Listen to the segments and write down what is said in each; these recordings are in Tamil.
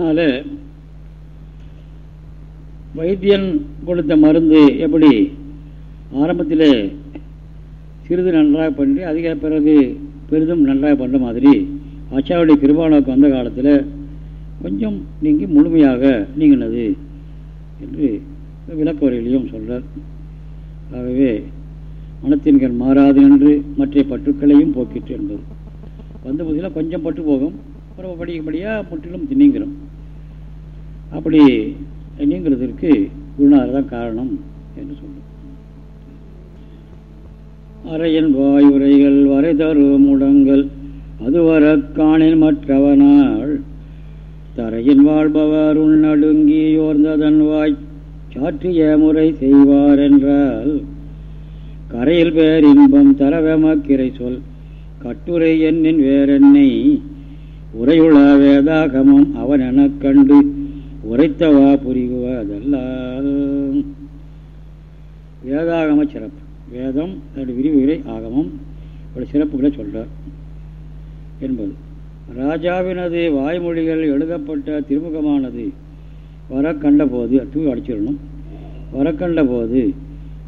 அதனால் வைத்தியன் கொடுத்த மருந்து எப்படி ஆரம்பத்தில் சிறிது நன்றாக பண்ணி அதிக பிறகு பெரிதும் நன்றாக பண்ணுற மாதிரி ஆச்சாவுடைய கிருபானோக்கு வந்த காலத்தில் கொஞ்சம் நீங்கி முழுமையாக நீங்கினது என்று விளக்குவரையிலையும் சொல்கிறார் ஆகவே மனத்தின்கள் மாறாது என்று மற்ற பற்றுக்களையும் போக்கிற்று என்பது. வந்த புதியில் கொஞ்சம் பட்டு போகும். அப்புறம் படிக்கப்படியாக முற்றிலும் நீங்கிறோம் அப்படி நீங்கிறதுக்கு குருநாதர் தான் காரணம் என்று சொல்லும் அறையின் வாயுரைகள் வரை தரும் முடங்கள் அதுவர காணில் மற்றவனாள் தரையின் வாழ்பவர் உள்நடுங்கி யோர்ந்ததன் வாய் சாற்றிய முறை செய்வார் என்றால் கரையில் பேரின்பம் தரவமக்கிரை சொல் கட்டுரை என்னின் வேறென்னை உரையுள வேதாகமம் அவன் எனக் கண்டு உரைத்தவா புரிகுவதல்லால் வேதாகம சிறப்பு. வேதம் அதனுடைய விரிவுரை ஆகமம் ஒரு சிறப்புகளை சொல்கிறார் என்பது. ராஜாவினது வாய்மொழிகள் எழுதப்பட்ட திருமுகமானது வர கண்டபோது தூ அடிச்சிடணும். வர கண்டபோது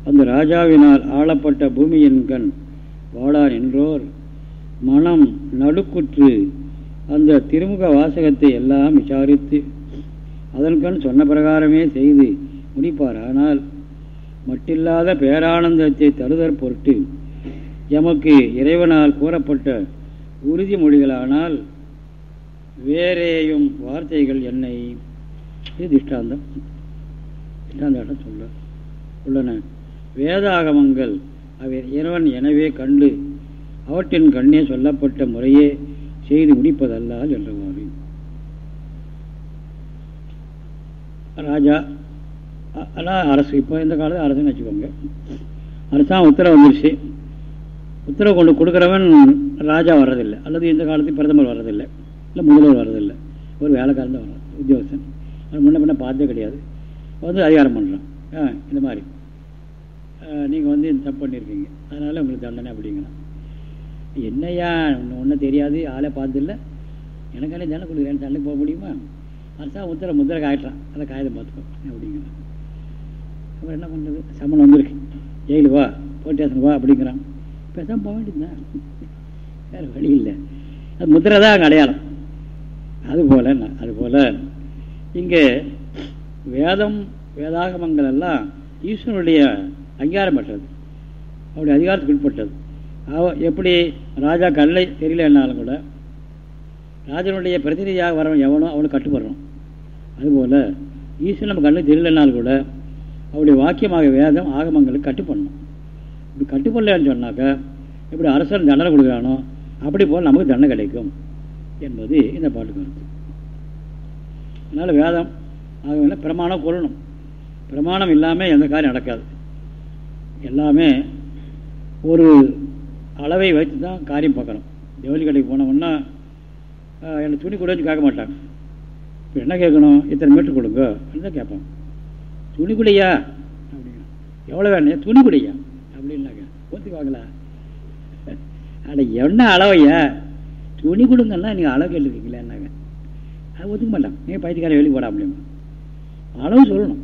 அந்த ராஜாவினால் ஆளப்பட்ட பூமியின் கண் வாழான் என்றோர் மனம் நடுக்குற்று அந்த திருமுக வாசகத்தை எல்லாம் விசாரித்து அதன்கண் சொன்ன பிரகாரமே செய்து. முடிப்பார். ஆனால் மட்டில்லாத பேரானந்தத்தை தருதற் பொருட்டு எமக்கு இறைவனால் கூறப்பட்ட உறுதிமொழிகளானால் வேறேயும் வார்த்தைகள் என்னை. இது திஷ்டாந்தம். திஷ்டாந்தம் சொல்ல உள்ளன. வேதாகமங்கள் அவை இறைவன் எனவே கண்டு அவற்றின் கண்ணே சொல்லப்பட்ட முறையே செய்து முடிப்பதல்லால் என்றவாறு ராஜா ஆனால் அரசு. இப்போ இந்த காலத்தில் அரசுன்னு வச்சுக்கோங்க. அரசாங்கம் உத்தரவு வந்துருச்சு. உத்தரவு கொண்டு கொடுக்குறவன் ராஜா வர்றதில்லை. அல்லது இந்த காலத்தில் பிரதமர் வர்றதில்லை. இல்லை முதல்வர் வர்றதில்லை. ஒரு வேலைக்காரன் தான் வர்றான் உத்தியோகஸ்தன். அவன் முன்ன பின்ன பார்த்தே கிடையாது. வந்து அதிகாரம் பண்ணுறான் ஆ இந்த மாதிரி. நீங்கள் வந்து இந்த தப்பு பண்ணியிருக்கீங்க. அதனால் உங்களுக்கு தண்டனை அப்படிங்கிறான். என்னையா ஒன்றும் தெரியாது ஆளே பார்த்துல எனக்கு என்ன தானே கொடுக்குறேன். தண்டனை போக முடியுமா? அரசா உத்தர முத்திரை காயிட்டான் அதை காயத்தை பார்த்துக்கோ அப்படிங்கிறான் அப்புறம் என்ன பண்ணுறது சம்மன் வந்திருக்கு. ஜெயிலு வா போலீஸ் ஸ்டேஷன் வா அப்படிங்கிறான். பேசாமல் போக வேண்டியதுதான் வேறு வழி இல்லை. அது முத்திரை தான் அங்கே அடையாளம். அதுபோல் அதுபோல் இங்கே வேதம் வேதாகமங்கள் எல்லாம் ஈஸ்வரனுடைய அங்கீகாரம் பெற்றது. அவருடைய அதிகாரத்துக்கு உட்பட்டது. அவ எப்படி ராஜா கல்லை தெரியலன்னாலும் கூட ராஜனுடைய பிரதிநிதியாக வரவன் எவனோ அவனுக்கு கட்டுப்படுறான். அதுபோல் ஈஸ்வரன் நம்ம கண்ணு தெரியலனாலும் கூட அவருடைய வாக்கியமாக வேதம் ஆகமங்களுக்கு கட்டுப்படணும். இப்படி கட்டுப்படலன்னு சொன்னாக்கா இப்படி அரசன் தண்டனை கொடுக்குறானோ அப்படி போல் நமக்கு தண்டனை கிடைக்கும் என்பது இந்த பாட்டு கருத்து. அதனால் வேதம் ஆகவே பிரமாணம் கொள்ளணும். பிரமாணம் இல்லாமல் எந்த காரியம் நடக்காது. எல்லாமே ஒரு அளவை வைத்து தான் காரியம் பார்க்கணும். ஜவுளி கடைக்கு போனோம்னா எனக்கு துணி கூட கேட்க மாட்டாங்க. இப்போ என்ன கேட்கணும்? இத்தனை மீட்டர் கொடுங்க. தான் கேட்பான். துணி குடையா? அப்படின்னா எவ்வளோ வேணும்? துணி குடையா? அப்படின்னாக்க ஒத்துக்குவாங்களா அட என்ன அளவையா? துணி கொடுங்கன்னா நீங்கள் அளவு கேட்டுருக்கீங்களேன்னாங்க அது ஒத்துக்க மாட்டாங்க நீங்கள் பைத்தியக்காரன் வெளியே போடா அப்படிமா அளவு சொல்லணும்.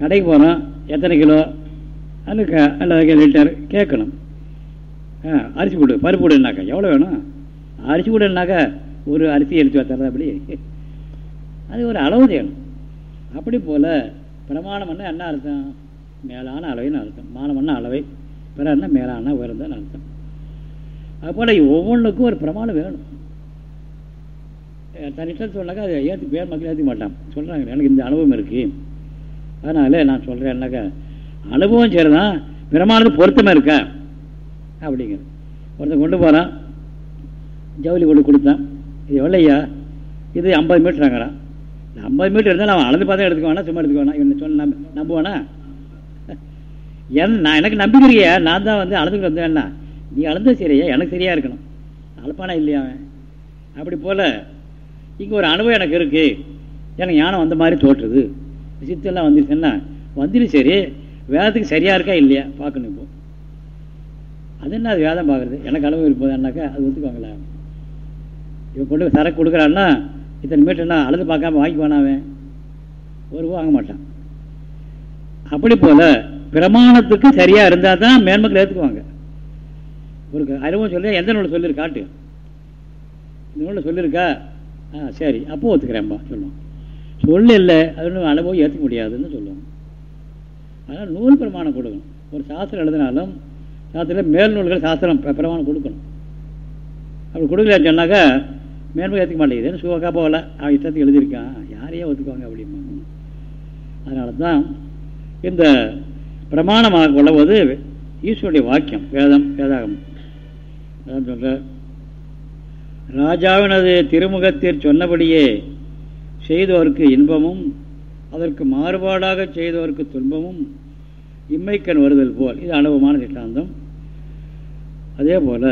கடைக்கு போகிறோம் எத்தனை கிலோ? அல்ல அல்லது லிட்டர்? கேட்கணும். ஆ அரிசி கொடு பருப்பு கொடுனாக்கா எவ்வளோ வேணும்? அரிசி கூடனாக்கா ஒரு அரிசி எழுத்து வைத்தரதா அப்படி அது ஒரு அளவு தேணும் அப்படி போல் பிரமாணம்னா என்ன அர்த்தம்? மேலான அளவைன்னு அர்த்தம். மானம்னா அளவை பிறன்னா மேலான உயர்ந்தான் அர்த்தம். அதுபோல் ஒவ்வொன்றுக்கும் ஒரு பிரமாணம் வேணும். தன் இஷ்டம் சொன்னாக்கா அதை ஏற்று பேர் மக்கள் ஏற்றுக்க மாட்டான் சொல்கிறாங்க எனக்கு இந்த அனுபவம் இருக்குது அதனால் நான் சொல்கிறேன் என்னக்கா? அனுபவம் சரி தான் பிரமாணத்து பொருத்தமாக இருக்கா? அப்படிங்கிறது. ஒருத்தன் கொண்டு போகிறான் ஜவுளி கொண்டு கொடுத்தான். இது எவ்வளோயா இது ஐம்பது மீட்டராங்கிறான் ஐம்பது மீட்டர் இருந்தால் அவன் அளந்து பார்த்தா எடுத்துக்க வேணா சும்மா எடுத்துக்க வேணாம். இவன் சொன்ன நம்ப நம்புவானா? என் நான் எனக்கு நம்பிக்கிறியா நான் தான் வந்து அளந்துக்கு வந்தேன்னா. நீ அளந்து சரியா? எனக்கு சரியாக இருக்கணும். அழப்பானா இல்லையா அவன்? அப்படி போல் இங்கே ஒரு அனுபவம் எனக்கு இருக்குது எனக்கு ஞானம் வந்த மாதிரி தோற்றுது. சித்தெல்லாம் வந்துருச்சுன்னா வந்துடும் சரி. வேதத்துக்கு சரியாக இருக்கா இல்லையா? பார்க்கணும் இப்போ. அது என்ன அது வேதம் பார்க்குறது? எனக்கு அளவு இருப்பதுனாக்கா அது ஒத்துக்குவாங்களா? இவன் கொண்டு சரக்கு கொடுக்குறான்னா இத்தனை மீட்டர்னா அளந்து பார்க்காம வாங்கிக்குவானாவன் ஒரு ரூபா வாங்க மாட்டான். அப்படி போல் பிரமாணத்துக்கு சரியாக இருந்தால் தான் மேன்மக்கள் ஏற்றுக்குவாங்க ஒரு அறிவும் சொல்லி எந்த நூலில் சொல்லிரு காட்டு. இந்த நூலில் சொல்லியிருக்கா ஆ சரி அப்போ ஒத்துக்கிறேன்ப்பா சொல்லுவோம். சொல்லு இல்லை அது அனுபவம் ஏற்றுக்க முடியாதுன்னு சொல்லுவோம். அதனால் நூல் பிரமாணம் கொடுக்கணும். ஒரு சாஸ்திரம் எழுதினாலும் சாஸ்திரத்தில் மேல் நூல்கள் சாஸ்திரம் பிரமாணம் கொடுக்கணும். அப்படி கொடுக்கலன்னு சொன்னாக்கா மேன்மை ஏற்றுக்க மாட்டேங்குது. சுகக்கா போகல. அவன் இஷ்டத்துக்கு எழுதியிருக்கான். யாரையே ஒத்துக்குவாங்க அப்படிமா? அதனால தான் இந்த பிரமாணமாக கொள்ளுவது ஈஸ்வருடைய வாக்கியம் வேதம் வேதாகம் அதான் ராஜாவினது திருமுகத்தில் சொன்னபடியே செய்தோருக்கு இன்பமும் அதற்கு மாறுபாடாக செய்தோருக்கு துன்பமும் இம்மைக்கண் வருதல் போல். இது அனுபவமான திட்டாந்தம் அதே போல்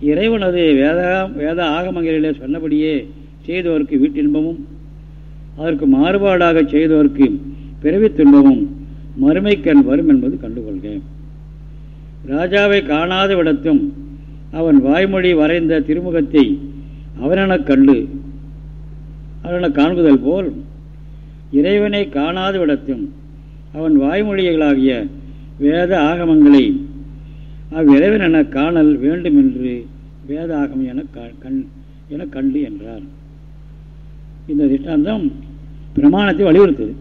இறைவனது வேத வேத ஆகமங்களிலே சொன்னபடியே செய்தோருக்கு வீட்டின்பமும் அதற்கு மாறுபாடாக செய்தோருக்கு பிறவி துன்பமும் மறுமைக்கண் வரும் என்பது கண்டுகொள்க. ராஜாவை காணாத விடத்தும் அவன் வாய்மொழி வரைந்த திருமுகத்தை அவனெனக் கண்டு அவனென காண்புதல் போல் இறைவனை காணாத விடத்தும் அவன் வாய்மொழிகளாகிய வேத ஆகமங்களை அவ்விறைவன் என காணல் வேண்டுமென்று வேதாகம் என க என கண் என கண்டு என்றார். இந்த திஷ்டாந்தம் பிரமாணத்தை வலியுறுத்துது.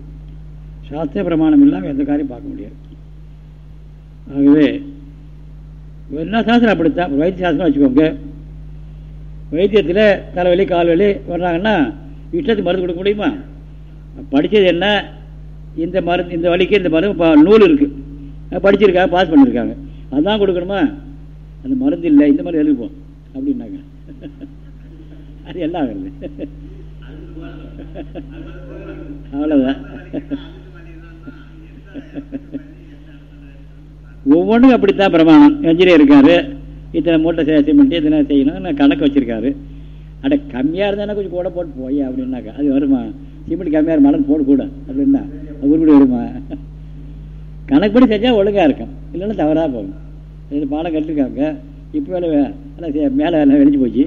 சாஸ்திர பிரமாணம் இல்லாமல் எந்த காரியம் பார்க்க முடியாது. ஆகவே என்ன சாஸ்திரம் அப்படித்தான். வைத்திய சாஸ்திரம் வச்சுக்கோங்க. வைத்தியத்தில் தலைவலி கால்வலி வர்றாங்கன்னா இஷ்டத்துக்கு மருந்து கொடுக்க முடியுமா? படித்தது என்ன? இந்த மருந்து இந்த வலிக்கு இந்த மருந்து நூல் இருக்குது படிச்சிருக்காங்க பாஸ் பண்ணியிருக்காங்க அதுதான் கொடுக்கணுமா? அந்த மருந்து இல்லை இந்த மாதிரி எழுதுப்போம் அப்படின்னாங்க. அது எல்லாம் ஆகுது அவ்வளோதான் ஒவ்வொன்றும் அப்படித்தான் பிரமாணம். என்ஜினியர் இருக்காரு. இத்தனை மூட்டை சிமெண்ட் இத்தனை செய்யணும். கணக்கு வச்சிருக்காரு. அட கம்மியாக இருந்தால் கொஞ்சம் கூட போட்டு போய் அப்படின்னாக்கா அது வருமா? சிமெண்ட் கம்மியாக மணல் போடக்கூட அப்படின்னா அது உருப்படி வருமா? கணக்குப்படி செஞ்சால் ஒழுங்காக இருக்கும். இல்லைன்னா தவறாக போகும். இது பாடம் கட்டிருக்காங்க. இப்போ வேலை எல்லாம் மேலே வேலை போச்சு.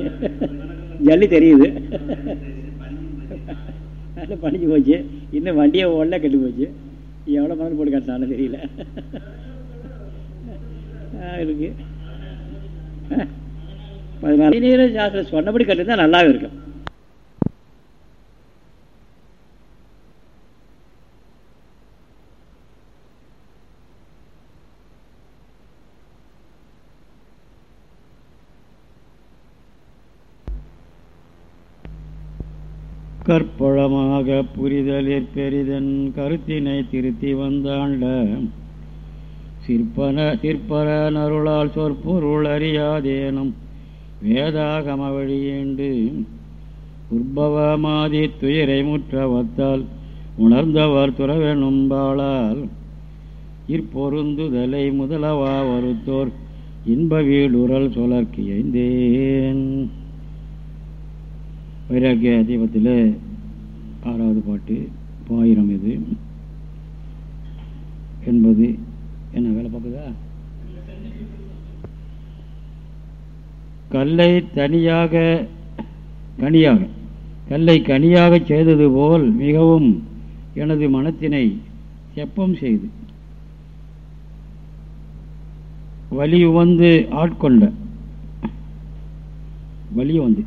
ஜல்லி தெரியுது. படிஞ்சு போச்சு. இன்னும் வண்டியை ஓடல கட்டி போச்சு. எவ்வளோ மணல் போட்டு கட்டினாலும் தெரியல. இருக்கு. பதினாறு. சாஸ்திரம் சொன்னபடி கட்டிருந்தா நல்லாவே இருக்கும். கற்பழமாக புரிதலிற் பெரிதன் கருத்தினை திருத்தி வந்தாண்ட சிற்பன சிற்பர நருளால் சொற்பொருள் அறியாதேனும் வேதாகம வழியேண்டு உற்பவமாதி துயரை முற்றவத்தால் உணர்ந்தவர் துறவெனும் பாளால் இற்பொருந்துதலை முதலவா வருத்தோர் இன்ப வீடுரல் சொலர்க்கியந்தேன் வைராக்கிய தீபத்தில் ஆறாவது பாட்டு பாயிரம் இது என்பது என்ன வேலை பார்க்குதா? கல்லை தனியாக கனியாக கல்லை கனியாக செய்தது போல் மிகவும் எனது மனத்தினை செப்பம் செய்து வலி வந்து ஆட்கொண்ட வலி வந்து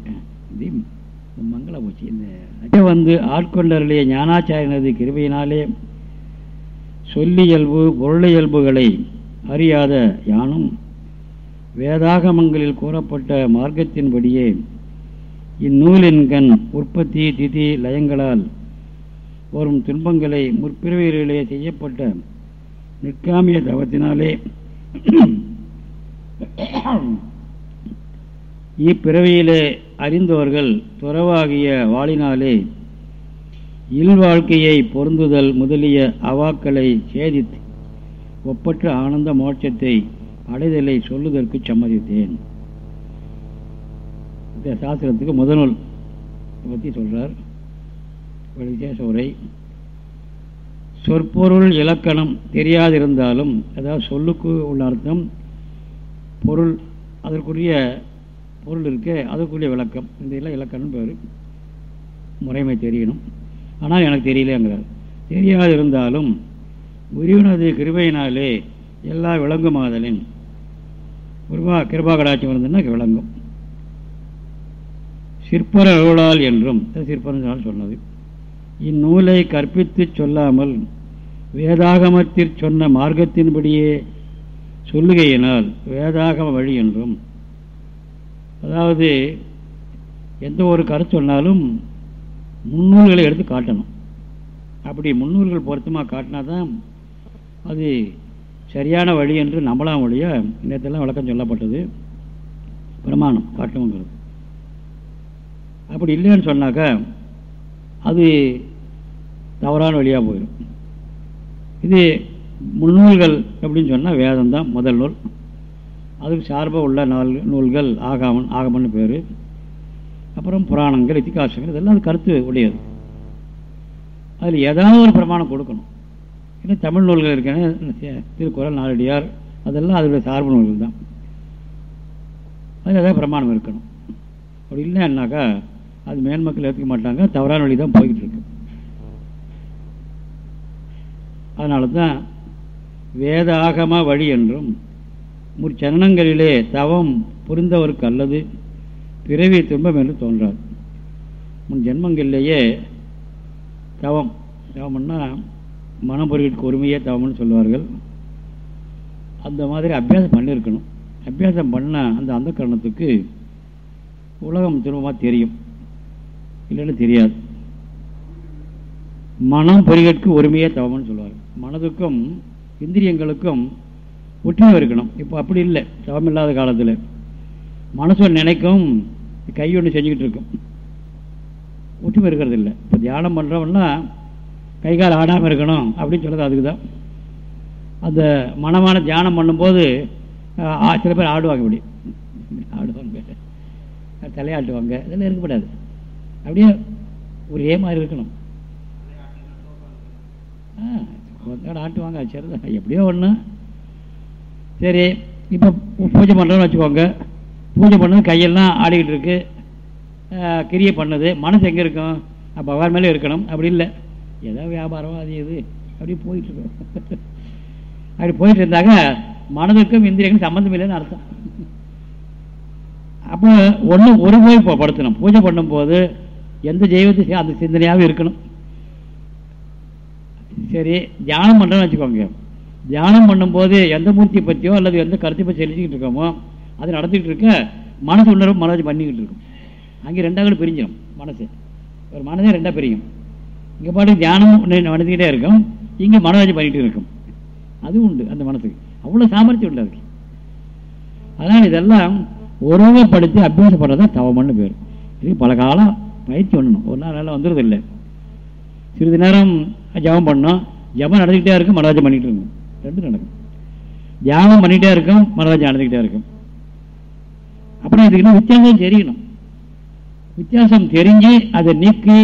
மங்கள பூச்சி இந்த வந்து ஆட்கொண்டருடைய ஞானாச்சாரியனது கிருபையினாலே சொல்லியல்பு பொருளியல்புகளை அறியாத யானும் வேதாகமங்களில் கூறப்பட்ட மார்க்கத்தின்படியே இந்நூலின்கண் உற்பத்தி திதி லயங்களால் வரும் துன்பங்களை முற்பிறவிகளிலே செய்யப்பட்ட நிற்காமிய தவத்தினாலே இப்பிறவியிலே அறிந்தவர்கள் துறவாகிய வாழினாலே இல்வாழ்க்கையை பொருந்துதல் முதலிய அவாக்களை சேதித்து ஒப்பற்ற ஆனந்த மோட்சத்தை அடைதலை சொல்லுதற்கு சம்மதித்தேன். இந்த சாஸ்திரத்துக்கு முதநூல் பற்றி சொல்கிறார் விசேஷ உரை. சொற்பொருள் இலக்கணம் தெரியாதிருந்தாலும் அதாவது சொல்லுக்கு உள்ள அர்த்தம் பொருள் அதற்குரிய பொருள் இருக்கே அதுக்குரிய விளக்கம். இந்த எல்லாம் இலக்கணம் பேர். முறைமை தெரியணும். ஆனால் எனக்கு தெரியலங்கிறார் தெரியாது இருந்தாலும் உரிவனது கிருபையினாலே எல்லா விளங்குமாதலின் கிருபா கிருபா கடாட்சி இருந்ததுன்னா விளங்கும். சிற்பர அருளால் என்றும் சிற்பரனால் சொன்னது. இந்நூலை கற்பித்து சொல்லாமல் வேதாகமத்தில் சொன்ன மார்க்கத்தின்படியே சொல்லுகையினால் வேதாகம வழி என்றும் அதாவது எந்த ஒரு கருத்து சொன்னாலும் முன்னூல்களை எடுத்து காட்டணும். அப்படி முன்னூல்கள் பொருத்தமாக காட்டினா தான் அது சரியான வழி என்று நம்பலாம் வழிய நேற்றெல்லாம் விளக்கம் சொல்லப்பட்டது. பிரமாணம் காட்டணுங்கிறது. அப்படி இல்லைன்னு சொன்னாக்கா அது தவறான வழியாக போயிடும். இது முன்னூல்கள் அப்படின்னு சொன்னால் வேதம் தான் முதல் நூல். அதுக்கு சார்பாக உள்ள நாள் நூல்கள் ஆகாமன் ஆகமன் பேர். அப்புறம் புராணங்கள் இத்திகாசங்கள் இதெல்லாம் அது கருத்து உடையது. அதில் ஏதாவது ஒரு பிரமாணம் கொடுக்கணும். ஏன்னா தமிழ் நூல்கள் இருக்கானே திருக்குறள் நாலடியார் அதெல்லாம் அதோடைய சார்பு நூல்கள் தான். அதில் ஏதாவது பிரமாணம் இருக்கணும். அப்படி இல்லைன்னாக்கா அது மேன்மக்கள் ஏற்றுக்க மாட்டாங்க தவறான வழி தான் போய்கிட்டு இருக்கு அதனால தான் வேத ஆகம வழி என்றும் முச்சரணங்களிலே தவம் புரிந்தவருக்கு அல்லது பிறவி துன்பம் என்று தோன்றார். முன் ஜென்மங்களிலேயே தவம் தவம்னா மனம் பொருளுக்கு ஒருமையே தவம்னு சொல்லுவார்கள். அந்த மாதிரி அபியாசம் பண்ணியிருக்கணும். அபியாசம் பண்ணால் அந்த அந்த கரணத்துக்கு உலகம் திரும்பமாக தெரியும். இல்லைன்னு தெரியாது. மனம் பொறிகட்கு ஒருமையே தவம்னு சொல்லுவார் மனதுக்கும் இந்திரியங்களுக்கும் ஒற்றுமை இருக்கணும். இப்போ அப்படி இல்லை. சவம் இல்லாத காலத்தில் மனசு நினைக்கும் கை ஒன்று செஞ்சுக்கிட்டு இருக்கும். ஒற்றுமை இருக்கிறது இல்லை. இப்போ தியானம் பண்ணுறவன்னா கை கால் ஆடாமல் இருக்கணும் அப்படின்னு சொல்கிறது அதுக்கு தான் அந்த மனமான தியானம் பண்ணும்போது சில பேர் ஆடுவாங்க இப்படி. ஆடுவாங்க தலையாட்டுவாங்க. இதெல்லாம் இருக்கக்கூடாது அப்படியே ஒரே மாதிரி இருக்கணும். ஆ ஆட்டுவாங்க சரிதான் எப்படியோ ஒன்று சரி இப்போ பூஜை பண்ணுறோன்னு வச்சுக்கோங்க. பூஜை பண்ணது கையெல்லாம் ஆடிக்கிட்டு இருக்கு. கிரியை பண்ணது. மனசு எங்கே இருக்கும்? பகவான் மேலே இருக்கணும். அப்படி இல்லை. ஏதோ வியாபாரம் அது இது. அப்படி போயிட்டுருக்கோம் அப்படி போயிட்டு இருந்தாங்க மனதுக்கும் இந்திரியங்களும் சம்மந்தம் இல்லைன்னு அர்த்தம். அப்போ ஒன்று ஒரு போய் படுத்தணும். பூஜை பண்ணும்போது எந்த ஜெய்வத்தை அந்த சிந்தனையாகவும் இருக்கணும். சரி தியானம் பண்ணுறோன்னு வச்சுக்கோங்க. தியானம் பண்ணும்போது எந்த மூர்த்தியை பற்றியோ அல்லது எந்த கருத்தை பற்றி செலுத்திக்கிட்டு இருக்கோமோ அது நடத்திக்கிட்டு இருக்க மனசு உணர்வு மனசு பண்ணிக்கிட்டு இருக்கும். அங்கே ரெண்டாவது பிரிஞ்சிடும் மனசு. ஒரு மனதே ரெண்டாக பிரியும். இங்கே பாட்டு தியானம் நடந்துக்கிட்டே இருக்கும். இங்கே மனராஜ் பண்ணிகிட்டு இருக்கும். அதுவும் உண்டு அந்த மனசுக்கு. அவ்வளோ சாமர்த்தியம் உண்டு அதுக்கு. அதனால் இதெல்லாம் உருவப்படுத்தி அபியாசம் பண்ணுறது தான் தவமன்னு பேர். இது பல காலம் பயிற்சி பண்ணணும். ஒரு நாள் நல்லா வந்துடுறது இல்லை. சிறிது நேரம் ஜபம் பண்ணோம். ஜபம் நடந்துக்கிட்டே இருக்கும் மனோராஜம் பண்ணிகிட்டு இருக்கும். ரெண்டும் நடக்கும். தியானம் பண்ணிகிட்டே இருக்கும் மனோராஜம் நடந்துக்கிட்டே இருக்கும். அப்புறம் இதுக்கு வித்தியாசம் தெரியணும் வித்தியாசம் தெரிஞ்சு அதை நீக்கி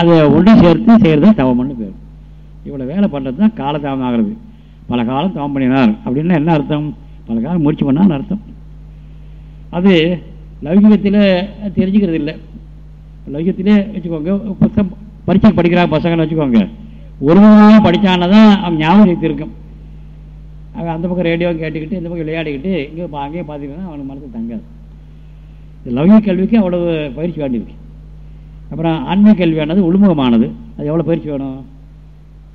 அதை ஒன்று சேர்த்து செய்கிறது தவம்னு பேர். இவ்வளோ வேலை பண்ணுறது தான் காலதாமம் ஆகிறது. பல காலம் தவம் பண்ணினார். அப்படின்னா என்ன அர்த்தம்? பல காலம் முயற்சி பண்ணான்னு அர்த்தம். அது லௌகிகத்தில் தெரிஞ்சுக்கிறது இல்லை. லௌகிகத்திலே வச்சுக்கோங்க புத்தகம் பரீட்சை படிக்கிறாங்க பசங்கன்னு வச்சுக்கோங்க. ஒரு முறையாக படித்தானா தான் அவன் ஞாபகம் இருக்கும். அவன் அந்த பக்கம் ரேடியோ கேட்டுக்கிட்டு இந்த பக்கம் விளையாடிக்கிட்டு இங்கே அங்கேயே பார்த்துக்கிட்டா அவனுக்கு மனசு தங்காது. லௌகிக கல்விக்கு அவ்வளவு பயிற்சி வேண்டியிருக்கு. அப்புறம் ஆன்மீக கல்வியானது உள்முகமானது. அது எவ்வளோ பயிற்சி வேணும்?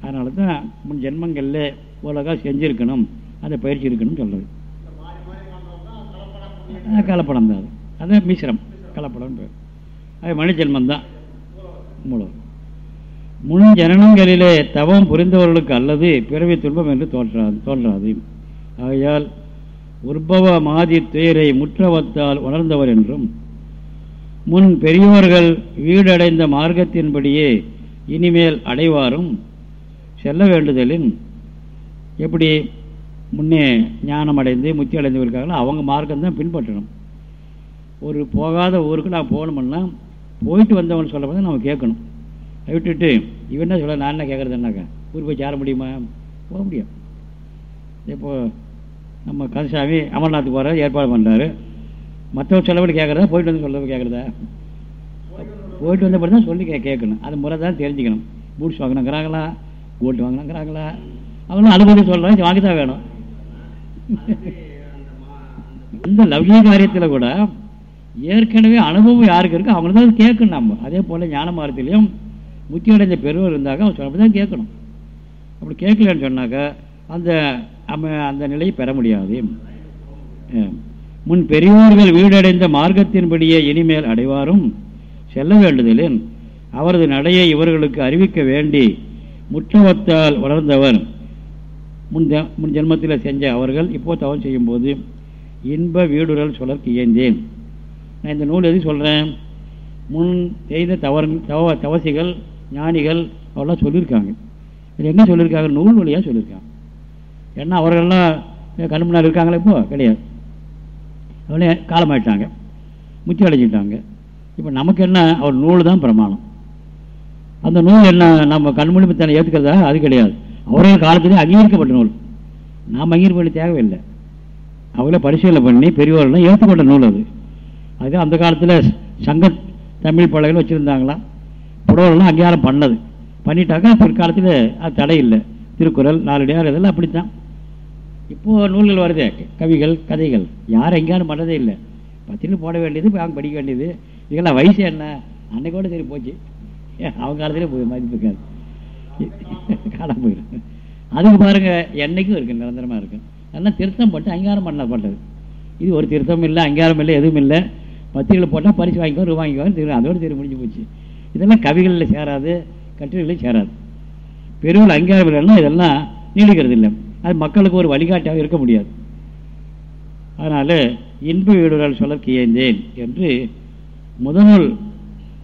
அதனால தான் முன் ஜென்மங்களில் உலக செஞ்சுருக்கணும் அந்த பயிற்சி இருக்கணும்னு சொல்கிறது கலப்படம் தான் அது. அது மிஸ்ரம் கலப்படம் அது மனு ஜென்மம் தான் மூலம் முன் ஜனனங்களிலே தவம் புரிந்தவர்களுக்கு அல்லது பிறவி துன்பம் என்று தோன்றாது தோன்றாது. ஆகையால் உற்பவ மாதி துயரை முற்றவத்தால் உணர்ந்தவர் என்றும் முன் பெரியோர்கள் வீடடைந்த மார்க்கத்தின்படியே இனிமேல் அடைவாரும் செல்ல வேண்டுதலின் எப்படி முன்னே ஞானம் அடைந்து முத்தி அடைந்தவர்களுக்காக அவங்க மார்க்கம் தான் பின்பற்றணும். ஒரு போகாத ஊருக்கு நான் போகணும்னா போயிட்டு வந்தவன் சொல்ல நம்ம கேட்கணும். விட்டுட்டு இவன் என்ன சொல்ல நான் என்ன கேட்குறதுனாக்கா ஊர் போய் சேர முடியுமா? போக முடியும். இப்போது நம்ம கந்தசாமி அமர்நாத்துக்கு போகிற ஏற்பாடு பண்ணுறாரு மற்றவங்க சொல்லபடி கேட்குறதா போயிட்டு வந்து சொல்ல கேட்குறதா போயிட்டு வந்த தான் சொல்லி கே கேட்கணும். அது முறை தான் தெரிஞ்சுக்கணும். பூட்ஸ் வாங்கினாங்கிறாங்களா கோல்டு வாங்கினாங்கிறாங்களா அவங்களும் அனுபவம் சொல்கிறாங்க வாங்கி தான் வேணும். இந்த லௌகிக காரியத்தில் கூட ஏற்கனவே அனுபவம் யாருக்கு இருக்கோ அவங்க தான் கேட்கணும் நம்ம. அதே போல் ஞான மார்க்கத்திலையும் முத்தி அடைஞ்ச பெருவர் இருந்தாக்க அவன் சொன்னப்படி தான் கேட்கணும். அப்படி கேட்கலன்னு சொன்னாக்கா அந்த அந்த நிலையை பெற முடியாது. முன் பெரியோர்கள் வீடடைந்த மார்க்கத்தின்படியே இனிமேல் அடைவாரும். செல்ல வேண்டுதலின் அவரது நடையை இவர்களுக்கு அறிவிக்க வேண்டி முற்றவத்தால் வளர்ந்தவர். முன் முன் ஜென்மத்தில் செஞ்ச அவர்கள் இப்போ தவறு செய்யும்போது இன்ப வீடுரல் சுழற்கு இயந்தேன் நான் இந்த நூல் எது சொல்கிறேன் முன் செய்த தவறு தவ தவசிகள் ஞானிகள் அவெல்லாம் சொல்லியிருக்காங்க. இது எங்கே சொல்லியிருக்காங்க? நூல் வழியாக சொல்லியிருக்காங்க. ஏன்னா அவர்கள்லாம் கண் முன்னால் இருக்காங்களே இப்போ? கிடையாது. அவளே காலமாயிட்டாங்க. முத்தி அடைஞ்சிட்டாங்க. இப்போ நமக்கு என்ன? அவர் நூல் தான் பிரமாணம். அந்த நூல் என்ன? நம்ம கண்மொழி தானே ஏற்றுக்கிறதா அது கிடையாது. அவர்கள் காலத்திலே அங்கீகரிக்கப்பட்ட நூல். நாம் அங்கீகரிக்க தேவையில்லை. அவங்களே பரிசீலனை பண்ணி பெரியவர்கள்லாம் ஏற்றுக்கொண்ட நூல் அது. அதுதான் அந்த காலத்தில் சங்க தமிழ் பழகையில் வச்சுருந்தாங்களாம். புடவர்கள்லாம் அங்கீகாரம் பண்ணது. பண்ணிட்டாக்கா பிற்காலத்தில் அது தடை இல்லை திருக்குறள் நாலடியார் இதெல்லாம் அப்படித்தான். இப்போது நூல்கள் வருது கவிகள் கதைகள். யாரும் எங்கேயாரும் பண்ணதே இல்லை. பத்திரிக்கை போட வேண்டியது அவங்க படிக்க வேண்டியது. இதெல்லாம் வயசு என்ன? அன்னைக்கோட சரி போச்சு. அவங்க காலத்திலே போய் மதிப்புக்காது காணாம போயிடும். அதுக்கு பாருங்கள் என்னைக்கும் இருக்குது நிரந்தரமாக இருக்கு. அதெல்லாம் திருத்தம் போட்டு அங்கீகாரம் பண்ணப்பட்டது இது ஒரு திருத்தம் இல்லை அங்கீகாரம் இல்லை எதுவும் இல்லை. பத்திரிகை போட்டால் பரிசு வாங்கிக்கோ ரூபாய் வாங்கிக்கோ தெரியும் அதோடு தெரியும் முடிஞ்சு போச்சு. இதெல்லாம் கவிகளில் சேராது கட்டுரைகளில் சேராது. பெருவில் அங்கீகாரம் இல்லைன்னா இதெல்லாம் நீடிக்கிறது இல்லை. அது மக்களுக்கு ஒரு வழிகாட்டியாக இருக்க முடியாது. அதனால் இன்ப வீடுகள் சொல்ல கியந்தேன் என்று முதல்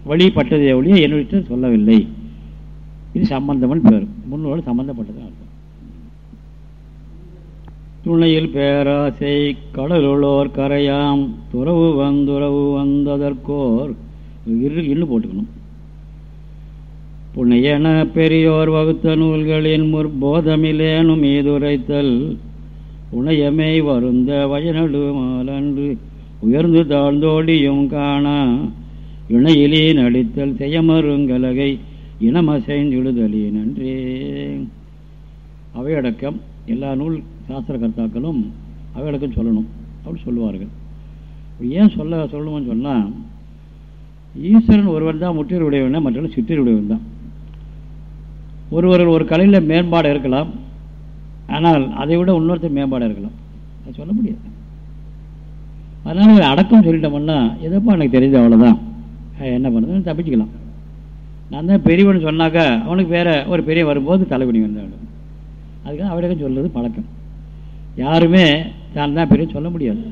வழிபட்டதை ஒழிய என்னுடைய சொல்லவில்லை. இது சம்பந்தமன் பேர் முன்னோடு சம்பந்தப்பட்டதான் அர்த்தம். துணையில் பேராசை கடலுள்ளோர் கரையாம் துறவு வந்துறவு வந்ததற்கோர் இன்னு போட்டுக்கணும். புனையன பெரியோர் வகுத்த நூல்களின் முற்போதமிலேனும் மீதுரைத்தல் உணையமை வருந்த வயநடுமாலன்று உயர்ந்து தாழ்ந்தோடியும் காணா. இணையிலே நடித்தல் செய்யமருங்கலகை இனமசைந்துழுதலி நன்றே. அவையடக்கம் எல்லா நூல் சாஸ்திர கர்த்தாக்களும் அவையடக்கம் சொல்லணும் அப்படி சொல்லுவார்கள். ஏன் சொல்ல சொல்லணும்னு சொன்னால் ஈஸ்வரன் ஒருவன் தான் முற்றியர் உடையவன் மற்றவர்கள் சிற்றியர் உடையவன் தான். ஒருவர்கள் ஒரு கலையில் மேம்பாடு இருக்கலாம். ஆனால் அதை விட இன்னொருத்தர் மேம்பாடு இருக்கலாம். அது சொல்ல முடியாது. அதனால் ஒரு அடக்கம் சொல்லிட்டோம்னா எதப்பா எனக்கு தெரிஞ்சது அவ்வளோதான் என்ன பண்ணுறது? தப்பிச்சுக்கலாம். நான் தான் பெரியவன் சொன்னாக்கா அவனுக்கு வேறு ஒரு பெரிய வரும்போது தலைவணி வந்தாள் அதுக்காக அவரிடம் சொல்கிறது பழக்கம். யாருமே தான் தான் பெரிய சொல்ல முடியாது.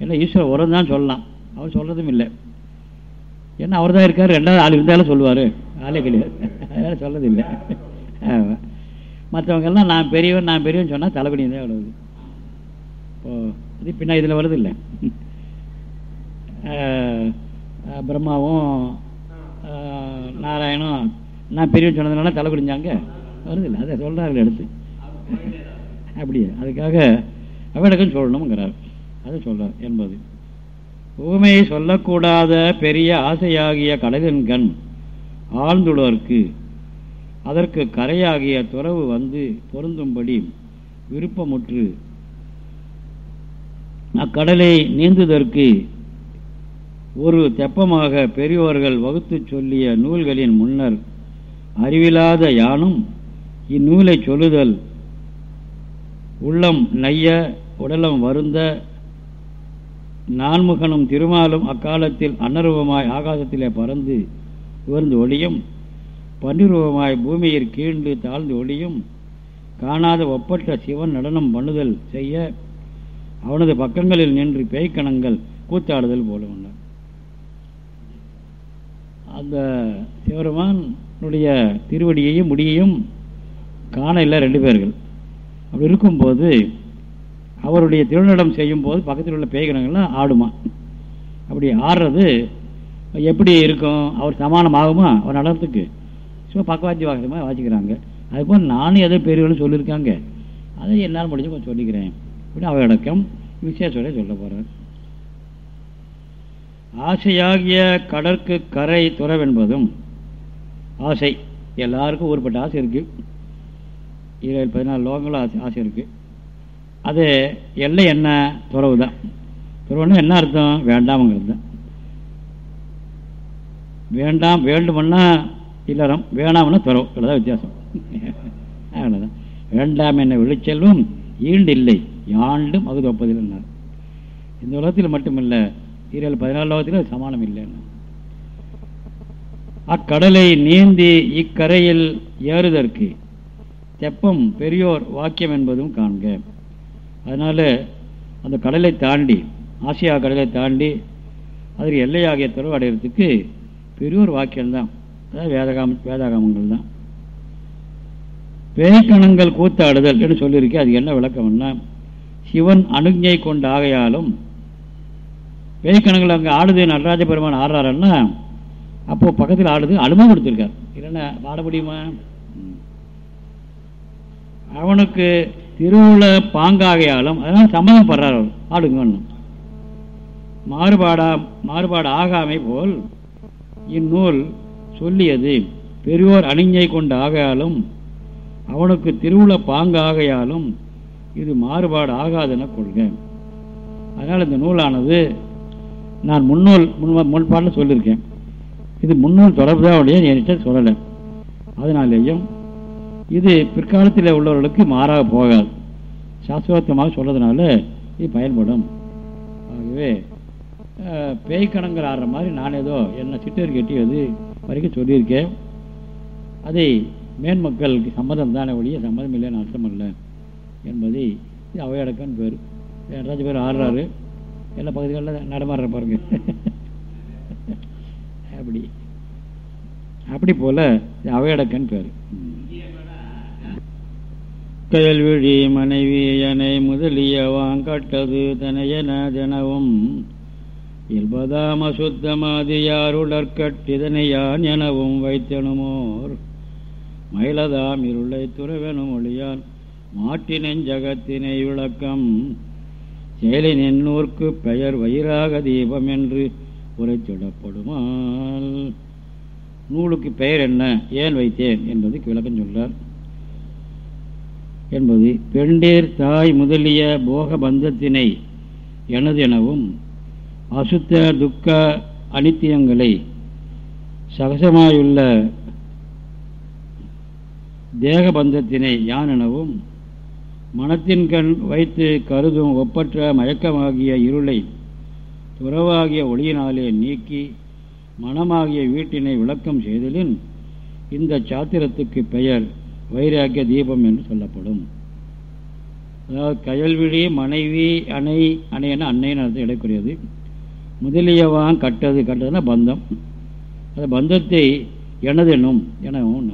ஏன்னா ஈஸ்வரர் உரம் தான் சொல்லலாம். அவர் சொல்கிறதும் இல்லை. ஏன்னா அவர் தான் இருக்கார். ரெண்டாவது ஆள் இருந்தாலும் சொல்லுவார். ஆளே கிடையாது. அதனால் சொல்லதில்லை. மற்றவங்கெல்லாம் நான் பெரியவன் நான் பெரியவன் சொன்னால் தலைவணி தான் அவ்வளவு இப்போது இது பின்னா இதில் வருது இல்லை பிரம்மாவும் நாராயணும் நான் பெரியவன் சொன்னதுனால தலை வருது இல்லை அதை சொல்கிறார்கள் எடுத்து. அப்படியே. அதுக்காக அவடக்கம் சொல்லணுங்கிறார் அதை சொல்கிறார் என்பது. ஊமையை சொல்லக்கூடாத பெரிய ஆசையாகிய கடலின் ஆழ்ந்துள்ளவர்க்கு அதற்கு கரையாகிய துறவு வந்து பொருந்தும்படி விருப்பமுற்று அக்கடலை நீந்துதற்கு ஒரு தெப்பமாக பெரியோர்கள் வகுத்து சொல்லிய நூல்களின் முன்னர் அறிவிலாத யானும் இந்நூலை சொல்லுதல் உள்ளம் நைய உடலம் வருந்த நான்முகனும் திருமாலும் அக்காலத்தில் அன்னரூபமாய் ஆகாசத்திலே பறந்து உயர்ந்து ஒளியும் பன்னிரூபமாய் பூமியில் கீழ்ந்து தாழ்ந்து ஒளியும் காணாத ஒப்பற்ற சிவன் நடனம் பண்ணுதல் செய்ய அவனது பக்கங்களில் நின்று பேய்க்கணங்கள் கூத்தாடுதல் போல உள்ளார் அந்த சிவருமானுடைய திருவடியையும் முடியையும் காண இல்லை ரெண்டு பேர்கள். அப்படி இருக்கும்போது அவருடைய திருநடம் செய்யும் போது பக்கத்தில் உள்ள பேய்கிரகங்கள்லாம் ஆடுமா. அப்படி ஆடுறது எப்படி இருக்கும்? அவர் சமானமாகுமா? அவர் நடனத்துக்கு சும்மா பக்கவாத்தி வாசமாக வாசிக்கிறாங்க. அதுபோல் நானும் எதோ பெரியவர்களும் சொல்லியிருக்காங்க. அதை என்னால் முடிஞ்சு கொஞ்சம் சொல்லிக்கிறேன். இப்படி அவையடக்கம் விசேஷோட சொல்ல போகிறார் ஆசையாகிய கடற்கு கரை துறவென்பதும் ஆசை. எல்லாருக்கும் ஒருப்பட்ட ஆசை இருக்குது இருபது பதினாலு லோகங்களும் ஆசை ஆசை இருக்குது அது எல்லை என்ன? துறவு தான் துறவுன்னா என்ன அர்த்தம்? வேண்டாமங்கிறது. தான் வேண்டாம் வேண்டுமன்னா இல்லறம் வேணாம்னா துறவு. இவ்வளோதான் வித்தியாசம். அவ்வளோதான் வேண்டாம் என்ன விழிச்செல்வம் ஈண்டு இல்லை யாண்டும் அகுது ஒப்பதில்லை இந்த உலகத்தில் மட்டுமில்லை ஈரல் பதினாலு லோகத்தில் சமானம் இல்லைன்னு அக்கடலை நீந்தி இக்கரையில் ஏறுதற்கு தெப்பம் பெரியோர் வாக்கியம் என்பதும் காண்க. அதனால் அந்த கடலை தாண்டி ஆசியா கடலை தாண்டி அதற்கு எல்லையாகிய துறவு அடைகிறதுக்கு பெரியோர் வாக்கியம்தான் அதாவது வேதகாம வேதாகாமங்கள் தான். பேய்கணங்கள் கூத்தாடுதல் என்று சொல்லியிருக்கேன் அது என்ன விளக்கம்னா சிவன் அணுஜை கொண்டு ஆகையாலும் பேய்கணங்கள் அங்கே ஆடுது நடராஜ பெருமான் ஆடுறாருன்னா அப்போது பக்கத்தில் ஆடுது அனுமதி கொடுத்துருக்கார். இல்லைன்னா ஆட முடியுமா அவனுக்கு திருவுள்ள பாங்காகையாலும் அதனால் சம்மதம் படுறார் அவர் ஆடுங்கன்னு மாறுபாடா மாறுபாடு ஆகாமை போல் இந்நூல் சொல்லியது பெரியோர் அணிஞ்சை கொண்டு ஆகையாலும் அவனுக்கு திருவுள பாங்காகையாலும் இது மாறுபாடு ஆகாதென கொள்க. அதனால் இந்த நூலானது நான் முன்னூல் முன் முன்பாட்டில் சொல்லியிருக்கேன். இது முன்னூல் தொடர்பு தான் உடைய என்கிட்ட சொல்லலை. அதனாலேயும் இது பிற்காலத்தில் உள்ளவர்களுக்கு மாறாக போகாது. சாஸ்திரோத்தமாக சொல்றதுனால இது பயன்படும். ஆகவே பேய்க்கணங்கள் ஆடுற மாதிரி நான் ஏதோ என்ன சிட்டர் கட்டியது வரைக்கும் சொல்லியிருக்கேன். அதை மேன்மக்களுக்கு சம்மதம் தானே ஒழிய சம்மதம் இல்லைன்னு அர்த்தம் இல்லை என்பதை இது அவையடக்கன்னு பேர். ரெண்டாச்சு பேர் ஆடுறாரு. எல்லா பகுதிகளில் நடமாடுற பாருங்க. அப்படி. அப்படி போல அவையடக்கன்னு பேர். கயல்விழி மனைவி எனை முதலிய கட்டது தனையன தினவும். இல்பதாம் அசுத்தமாதியாருடற்கட்டிதனை யான் எனவும் வைத்தனுமோர். மயிலதாம் இருளை துறவெனும் ஒளியான் மாட்டினென் ஜகத்தினை விளக்கம். செயலின் நூற்கு பெயர் வயிறாக தீபம் என்று உரைத்திடப்படுமால் நூலுக்கு பெயர் என்ன? ஏன் வைத்தேன்? என்பதுக்கு விளக்கம் சொல்றார். என்பது பெண்டேர் தாய் முதலிய போக பந்தத்தினை எனது எனவும் அசுத்த துக்க அனித்தியங்களை சகசமாயுள்ள தேகபந்தத்தினை யான் எனவும் மனத்தின் கண் வைத்து கருதும் ஒப்பற்ற மயக்கமாகிய இருளை துறவாகிய ஒளியினாலே நீக்கி மனமாகிய வீட்டினை விளக்கம் செய்தலின் இந்த சாத்திரத்துக்கு பெயர் வைராக்கிய தீபம் என்று சொல்லப்படும். அதாவது கயல்விழி மனைவி அணை அணையன அன்னைன்னு அர்த்தம் இடக்கூடியது முதலியவான் கட்டது கட்டதுன்னா பந்தம். அந்த பந்தத்தை எனது எனும் எனவும்.